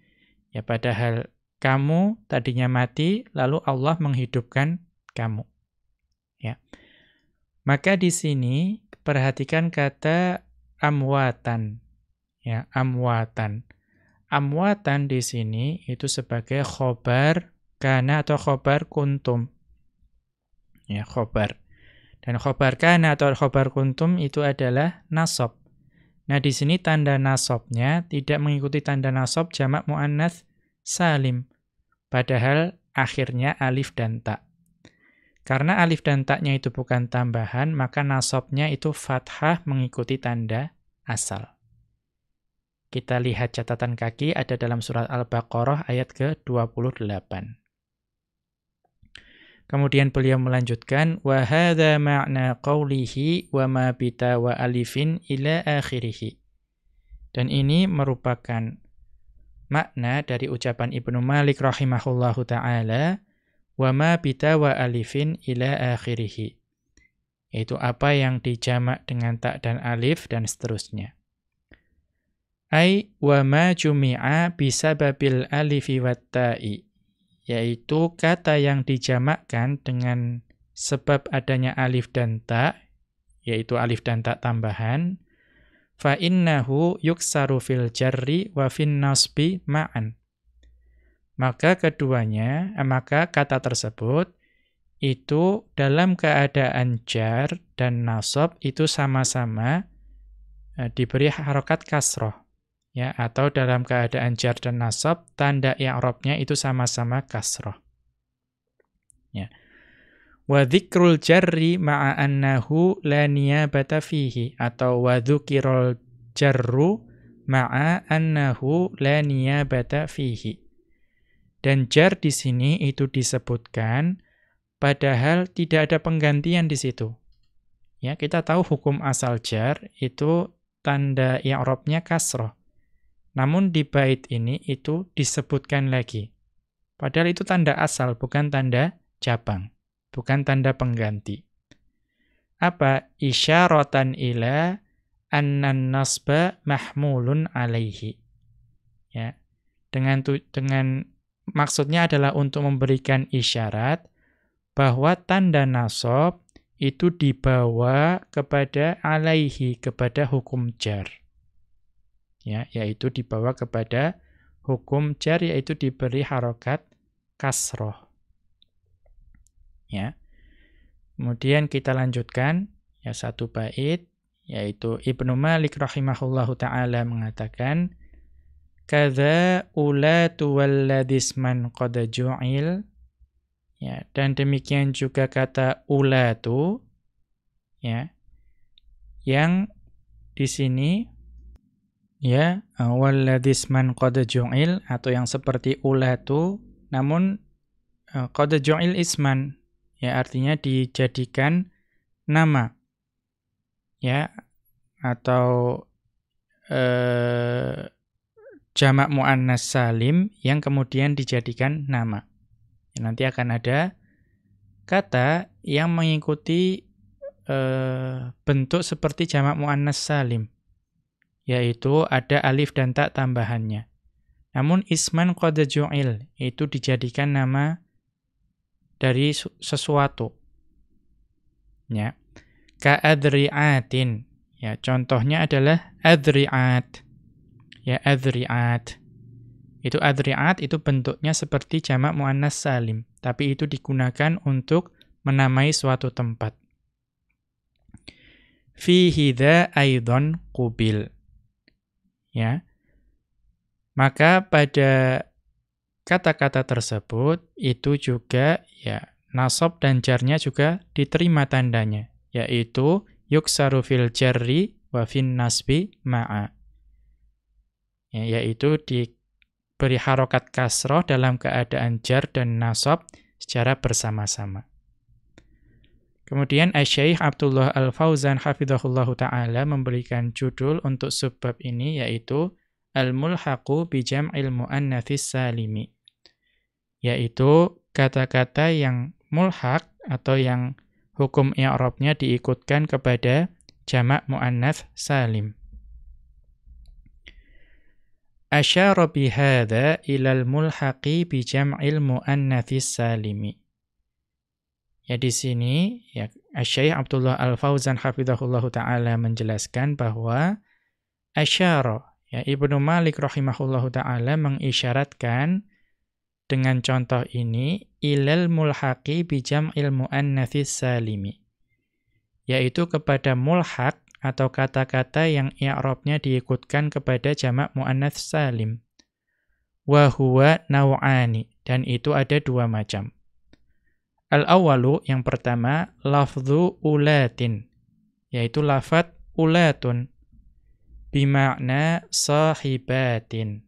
Ya padahal kamu tadinya mati, lalu Allah menghidupkan kamu. Ya. Maka di sini perhatikan kata amwatan. Ya, amwatan. Amwatan di sini itu sebagai khobar kana atau khobar kuntum. Ya, khobar. Dan khobar kana atau khobar kuntum itu adalah nasab. Nah, di sini tanda nasabnya tidak mengikuti tanda nasab jamak muannats salim. Padahal akhirnya alif dan ta. Karena alif dan taknya itu bukan tambahan, maka nasabnya itu fathah mengikuti tanda asal. Kita lihat catatan kaki ada dalam surat Al-Baqarah ayat ke-28. Kemudian beliau melanjutkan wa hadza ma'na qawlihi wa ma bita wa. Dan ini merupakan makna dari ucapan Ibnu Malik rahimahullahu taala wa ma wa alifin ila akhirih. Yaitu apa yang dijamak dengan tak dan alif dan seterusnya. Ai wa ma jumi'a bisababil alifi watta'i. Yaitu kata yang dijamakkan dengan sebab adanya alif dan ta, yaitu alif dan ta tambahan, fa innahu yuksaru fil jarri wa fin nasbi ma'an. Maka keduanya, eh, maka kata tersebut itu dalam keadaan jar dan nasab itu sama-sama eh, diberi harokat kasroh. Ya, atau dalam keadaan jar dan nasab, tanda i'rabnya itu sama-sama kasroh. Ya. Wa dzikrul jarri ma'a annahu la niyabata fihi atau wa dzukirul jarru ma'a annahu la niyabata fihi. Dan jar di sini itu disebutkan padahal tidak ada penggantian di situ. Ya, kita tahu hukum asal jar itu tanda i'rabnya kasroh. Namun di bait ini itu disebutkan lagi. Padahal itu tanda asal, bukan tanda cabang bukan tanda pengganti. Apa? Isyaratan ila annan nasba mahmulun alaihi. Ya. Dengan tu, dengan maksudnya adalah untuk memberikan isyarat bahwa tanda nasab itu dibawa kepada alaihi kepada hukum jar. Ya, yaitu dibawa kepada hukum jar yaitu diberi harokat kasroh. Ya. Kemudian kita lanjutkan ya satu bait yaitu Ibnu Malik rahimahullahu taala mengatakan kadza ulatu walladisman qad ju'il. Ya dan demikian juga kata ulatu ya yang di sini ya walladisman qad ju'il atau yang seperti ulatu namun eh, qad ju'il isman ya artinya dijadikan nama ya atau eh, jamak muannas salim yang kemudian dijadikan nama. Nanti akan ada kata yang mengikuti eh, bentuk seperti jamak muannas salim yaitu ada alif dan tak tambahannya. Namun isman qad ju'il itu dijadikan nama dari sesuatu. Ya. Ka'adri'atin. Ya, contohnya adalah adri'at. Ya, adri'at. Itu adri'at itu bentuknya seperti jamak muannas salim, tapi itu digunakan untuk menamai suatu tempat. Fihi dha aidon kubil. Ya. Maka pada kata-kata tersebut itu juga ya nasab dan jarnya juga diterima tandanya yaitu yuksaru fil jarri wa fin nasbi ma'a ya, yaitu di beri harokat kasroh dalam keadaan jar dan nasab secara bersama-sama. Kemudian Asyaikh Abdullah Al-Fauzan hafizahullahu taala memberikan judul untuk subbab ini yaitu Al-mulhaqu bi jam'il muannatsis salimi. Yaitu kata-kata yang mulhaq atau yang hukum i'rabnya diikutkan kepada jamak muannats salim. Asyara bihadza ilal mulhaqi bi jam'il muannatsis salimi. Ya di sini ya Syekh Abdullah Al-Fauzan hafizahullah taala menjelaskan bahwa asyara ya Ibnu Malik rahimahullah taala mengisyaratkan dengan contoh ini ilal mulhaqi bi jam'il muannatsis salimi yaitu kepada mulhaq atau kata-kata yang i'rabnya diikutkan kepada jamak muannats salim. Wa huwa nau'ani dan itu ada dua macam. Al-awalu yang pertama lafdhu ulatin yaitu lafat ulatun bimakna sahibatin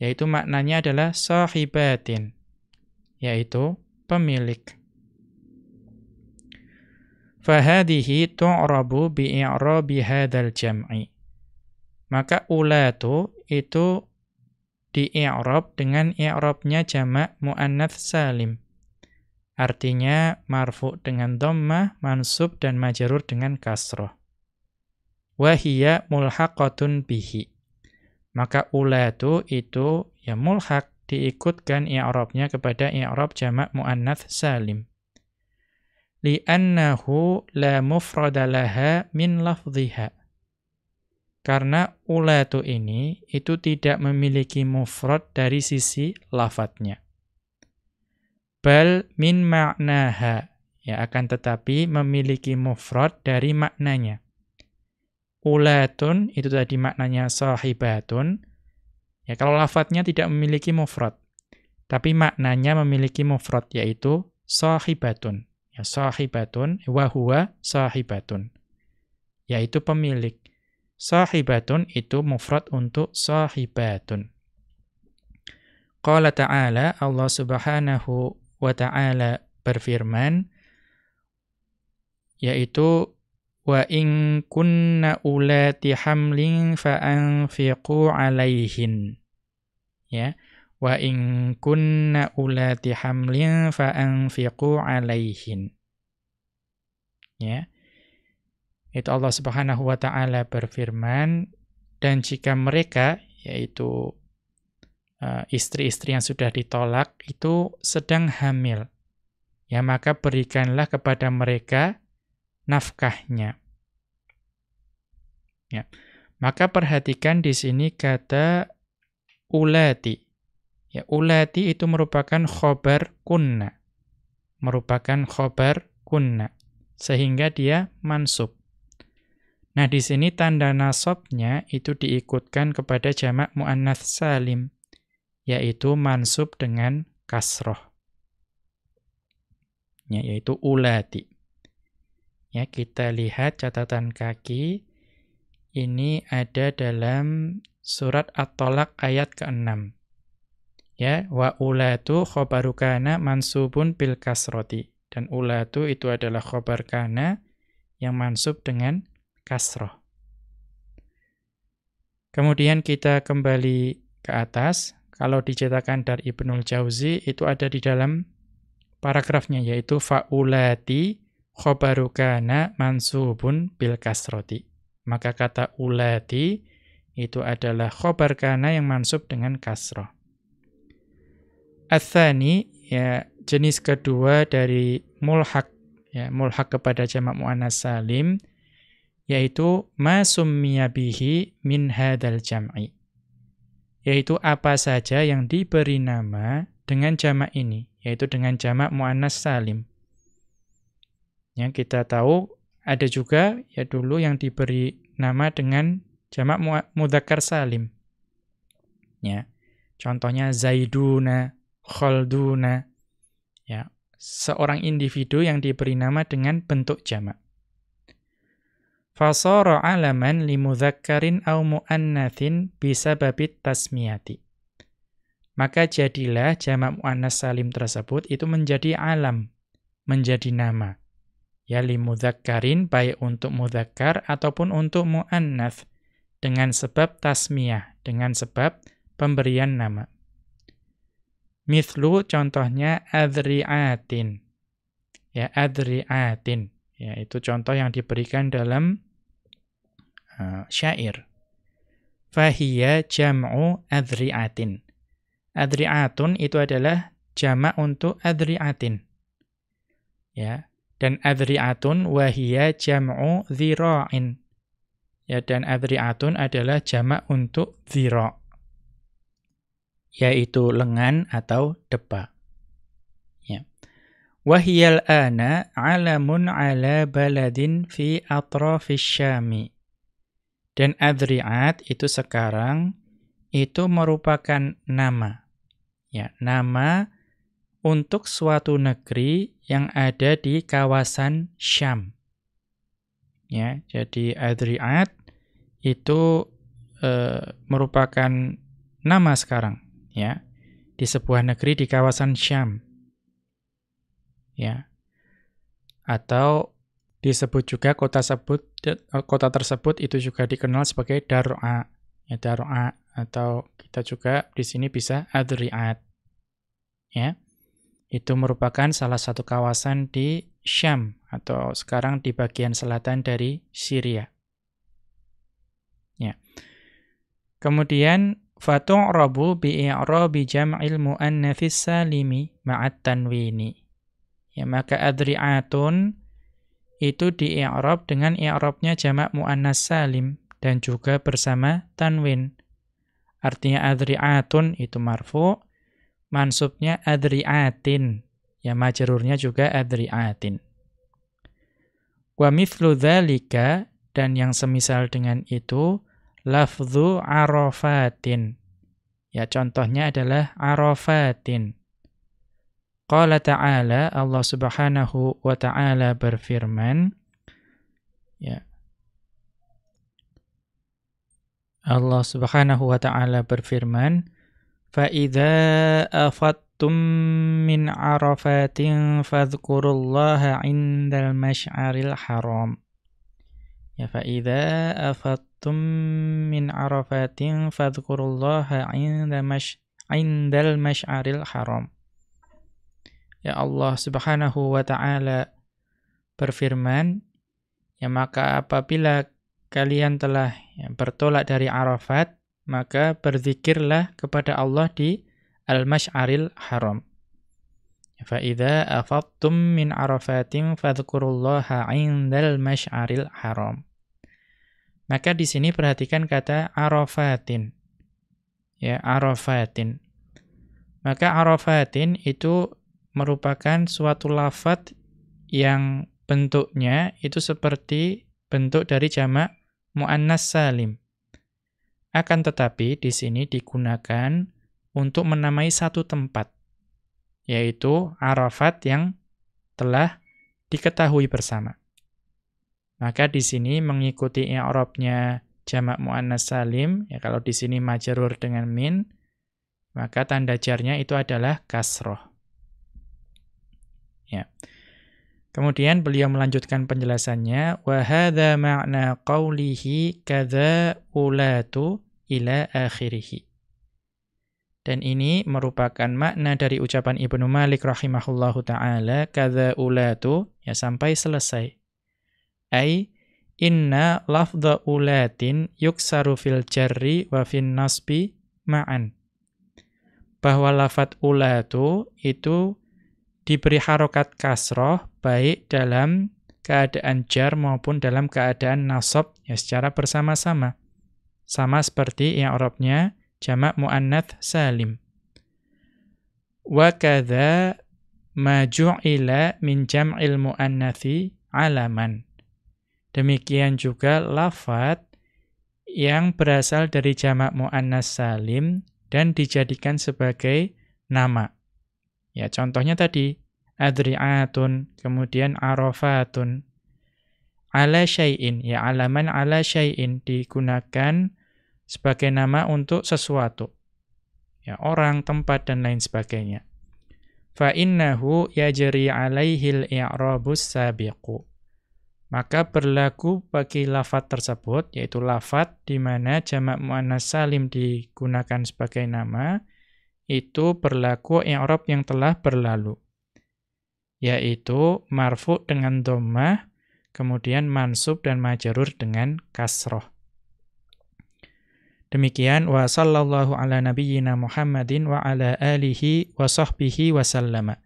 yaitu maknanya adalah sahibatin yaitu pemilik fahadihi tu'rabu bi'irabi hadzal jam'i maka ulatu itu di-i'rab dengan i'rabnya jamak muannats salim Artinya marfu dengan dhammah, mansub dan majrur dengan kasroh. Wahia mulhaqatun bihi. Maka ulatu itu ya mulhaq diikutkan i'rabnya kepada i'rab jamak muannats salim. Li'annahu la mufrada laha min lafdhiha. Karena ulatu ini itu tidak memiliki mufrad dari sisi lafadznya bal min ma'naha. Ya, akan tetapi memiliki mufrad dari maknanya. Ulatun, itu tadi maknanya sahibatun. Ya, kalau lafadznya tidak memiliki mufrad. Tapi maknanya memiliki mufrad, yaitu sahibatun. Ya, sahibatun, wahuwa sahibatun. Yaitu pemilik. Sahibatun itu mufrad untuk sahibatun. Qala ta'ala, Allah subhanahu wa ta'ala berfirman yaitu wa in kunna ulati hamlin fa anfiqu alaihin ya wa in kunna ulati hamlin fa anfiqu alaihin ya itu Allah Subhanahu wa taala berfirman dan jika mereka yaitu Eh, istri-istri yang sudah ditolak itu sedang hamil. Ya, maka berikanlah kepada mereka nafkahnya. Ya. Maka perhatikan di sini kata ulati. Ya, ulati itu merupakan khobar kunna. Merupakan khobar kunna. Sehingga dia mansub. Nah, di sini tanda nasabnya itu diikutkan kepada jamak muannats salim yaitu mansub dengan kasroh. Ya, yaitu ulati. Ya, kita lihat catatan kaki. Ini ada dalam surat At-Tolak ayat ke-6. Ya, wa ulatu khobaru kana mansubun bil kasroti. Dan ulatu itu adalah khobar kana yang mansub dengan kasroh. Kemudian kita kembali ke atas. Kalau dicetakan dari Ibnul Jauzi itu ada di dalam paragrafnya yaitu faulati khobarukana mansubun bil kasroti. Maka kata ulati itu adalah khobar kana yang mansub dengan kasroh. Athani ya jenis kedua dari mulhak ya mulhak kepada jamak muannas salim yaitu ma summiya min hadzal jam'i yaitu apa saja yang diberi nama dengan jamak ini, yaitu dengan jamak muannas salim. Yang kita tahu ada juga ya dulu yang diberi nama dengan jamak mudzakkar salim. Ya. Contohnya Zaiduna, Khalduna. Ya, seorang individu yang diberi nama dengan bentuk jamak. Fasara alaman limudzakkarin au muannatsin bisababit tasmiyati. maka jadilah jamak muannas salim tersebut itu menjadi alam, menjadi nama. Ya li mudzakkarin baik untuk mudzakkar ataupun untuk muannats dengan sebab tasmiyah, dengan sebab pemberian nama. Mithlu contohnya adri'atin. Ya, adri'atin. Ya, itu contoh yang diberikan dalam uh, syair. Fahiyya jam'u adri'atin. Adri'atun itu adalah jamak untuk adri'atin. Ya, dan adri'atun wahiyya jam'u dhira'in. Ya, dan adri'atun adalah jamak untuk dhira' yaitu lengan atau depa. Ya. Wahiyal ana alamun ala baladin fi atrafis syami. Dan adri'at itu sekarang itu merupakan nama. Ya, nama untuk suatu negeri yang ada di kawasan Syam. Ya, jadi adri'at itu e, merupakan nama sekarang ya di sebuah negeri di kawasan Syam ya. Atau disebut juga kota sebut kota tersebut itu juga dikenal sebagai Dar'a ya Dar'a atau kita juga di sini bisa Adri'at ya. Itu merupakan salah satu kawasan di Syam atau sekarang di bagian selatan dari Syria ya. Kemudian fatu'rabu bi'i'rabi jam'il muannatsis salimi ma'at tanwini. Ya, maka adri'atun itu di-i'rab dengan i'rabnya jamak muannas salim dan juga bersama tanwin. Artinya adri'atun itu marfu, mansubnya adri'atin. Ya majrurnya juga adri'atin. Wa mithlu dzalika dan yang semisal dengan itu lafzu arafatin. Ya, contohnya adalah arafatin. Qala ta'ala, Allah subhanahu wa ta'ala berfirman, ya, Allah subhanahu wa ta'ala berfirman, فَإِذَا أَفَدْتُم مِّنْ عَرَفَاتٍ فَاذْكُرُوا اللَّهَ عِندَ الْمَشْعَرِ الْحَرَامِ Ya fa'idha afattum min arafatin fadhkurullaha inda mash, indal mash'aril haram. Ya Allah subhanahu wa ta'ala berfirman, ya maka apabila kalian telah ya, bertolak dari Arafat, maka berzikirlah kepada Allah di Al-Mash'aril Haram. Ya, fa'idha afattum min arafatin fadhkurullaha indal mash'aril haram. Maka di sini perhatikan kata arafatin. Ya, arafatin. Maka arafatin itu merupakan suatu lafat yang bentuknya itu seperti bentuk dari jamak muannas salim. Akan tetapi di sini digunakan untuk menamai satu tempat, yaitu Arafat yang telah diketahui bersama. Maka di sini mengikuti i'rabnya jamak muannas salim, ya kalau di sini majrur dengan min, maka tanda jarnya itu adalah kasroh. Ya. Kemudian beliau melanjutkan penjelasannya, wa hadza ma'na qawlihi kadza ulatu ila akhirih. Dan ini merupakan makna dari ucapan Ibnu Malik rahimahullahu taala kadza ulatu ya sampai selesai Ai inna lafdha ulatin yuksaru fil jarri wa fin nasbi ma'an. Bahwa lafat ulatu itu diberi harokat kasroh baik dalam keadaan jar maupun dalam keadaan nasab ya secara bersama-sama. Sama seperti yang Arabnya jamak muannats salim. Wa kadza ma ju'ila min jam'il muannatsi alaman. Demikian juga lafat yang berasal dari jamak muannas salim dan dijadikan sebagai nama. Ya, contohnya tadi adri'atun, kemudian arafatun. Ala syai'in, ya alaman ala syai'in digunakan sebagai nama untuk sesuatu. ya orang, tempat dan lain sebagainya. Fa innahu yajri alaihil i'rabus sabiqu. Maka berlaku bagi lafat tersebut yaitu lafat di mana jamak muannas salim digunakan sebagai nama itu berlaku i'rab yang telah berlalu yaitu marfu dengan dhammah kemudian mansub dan majrur dengan kasroh. Demikian wa sallallahu ala nabiyyina Muhammadin wa ala alihi wa sahbihi wa sallama.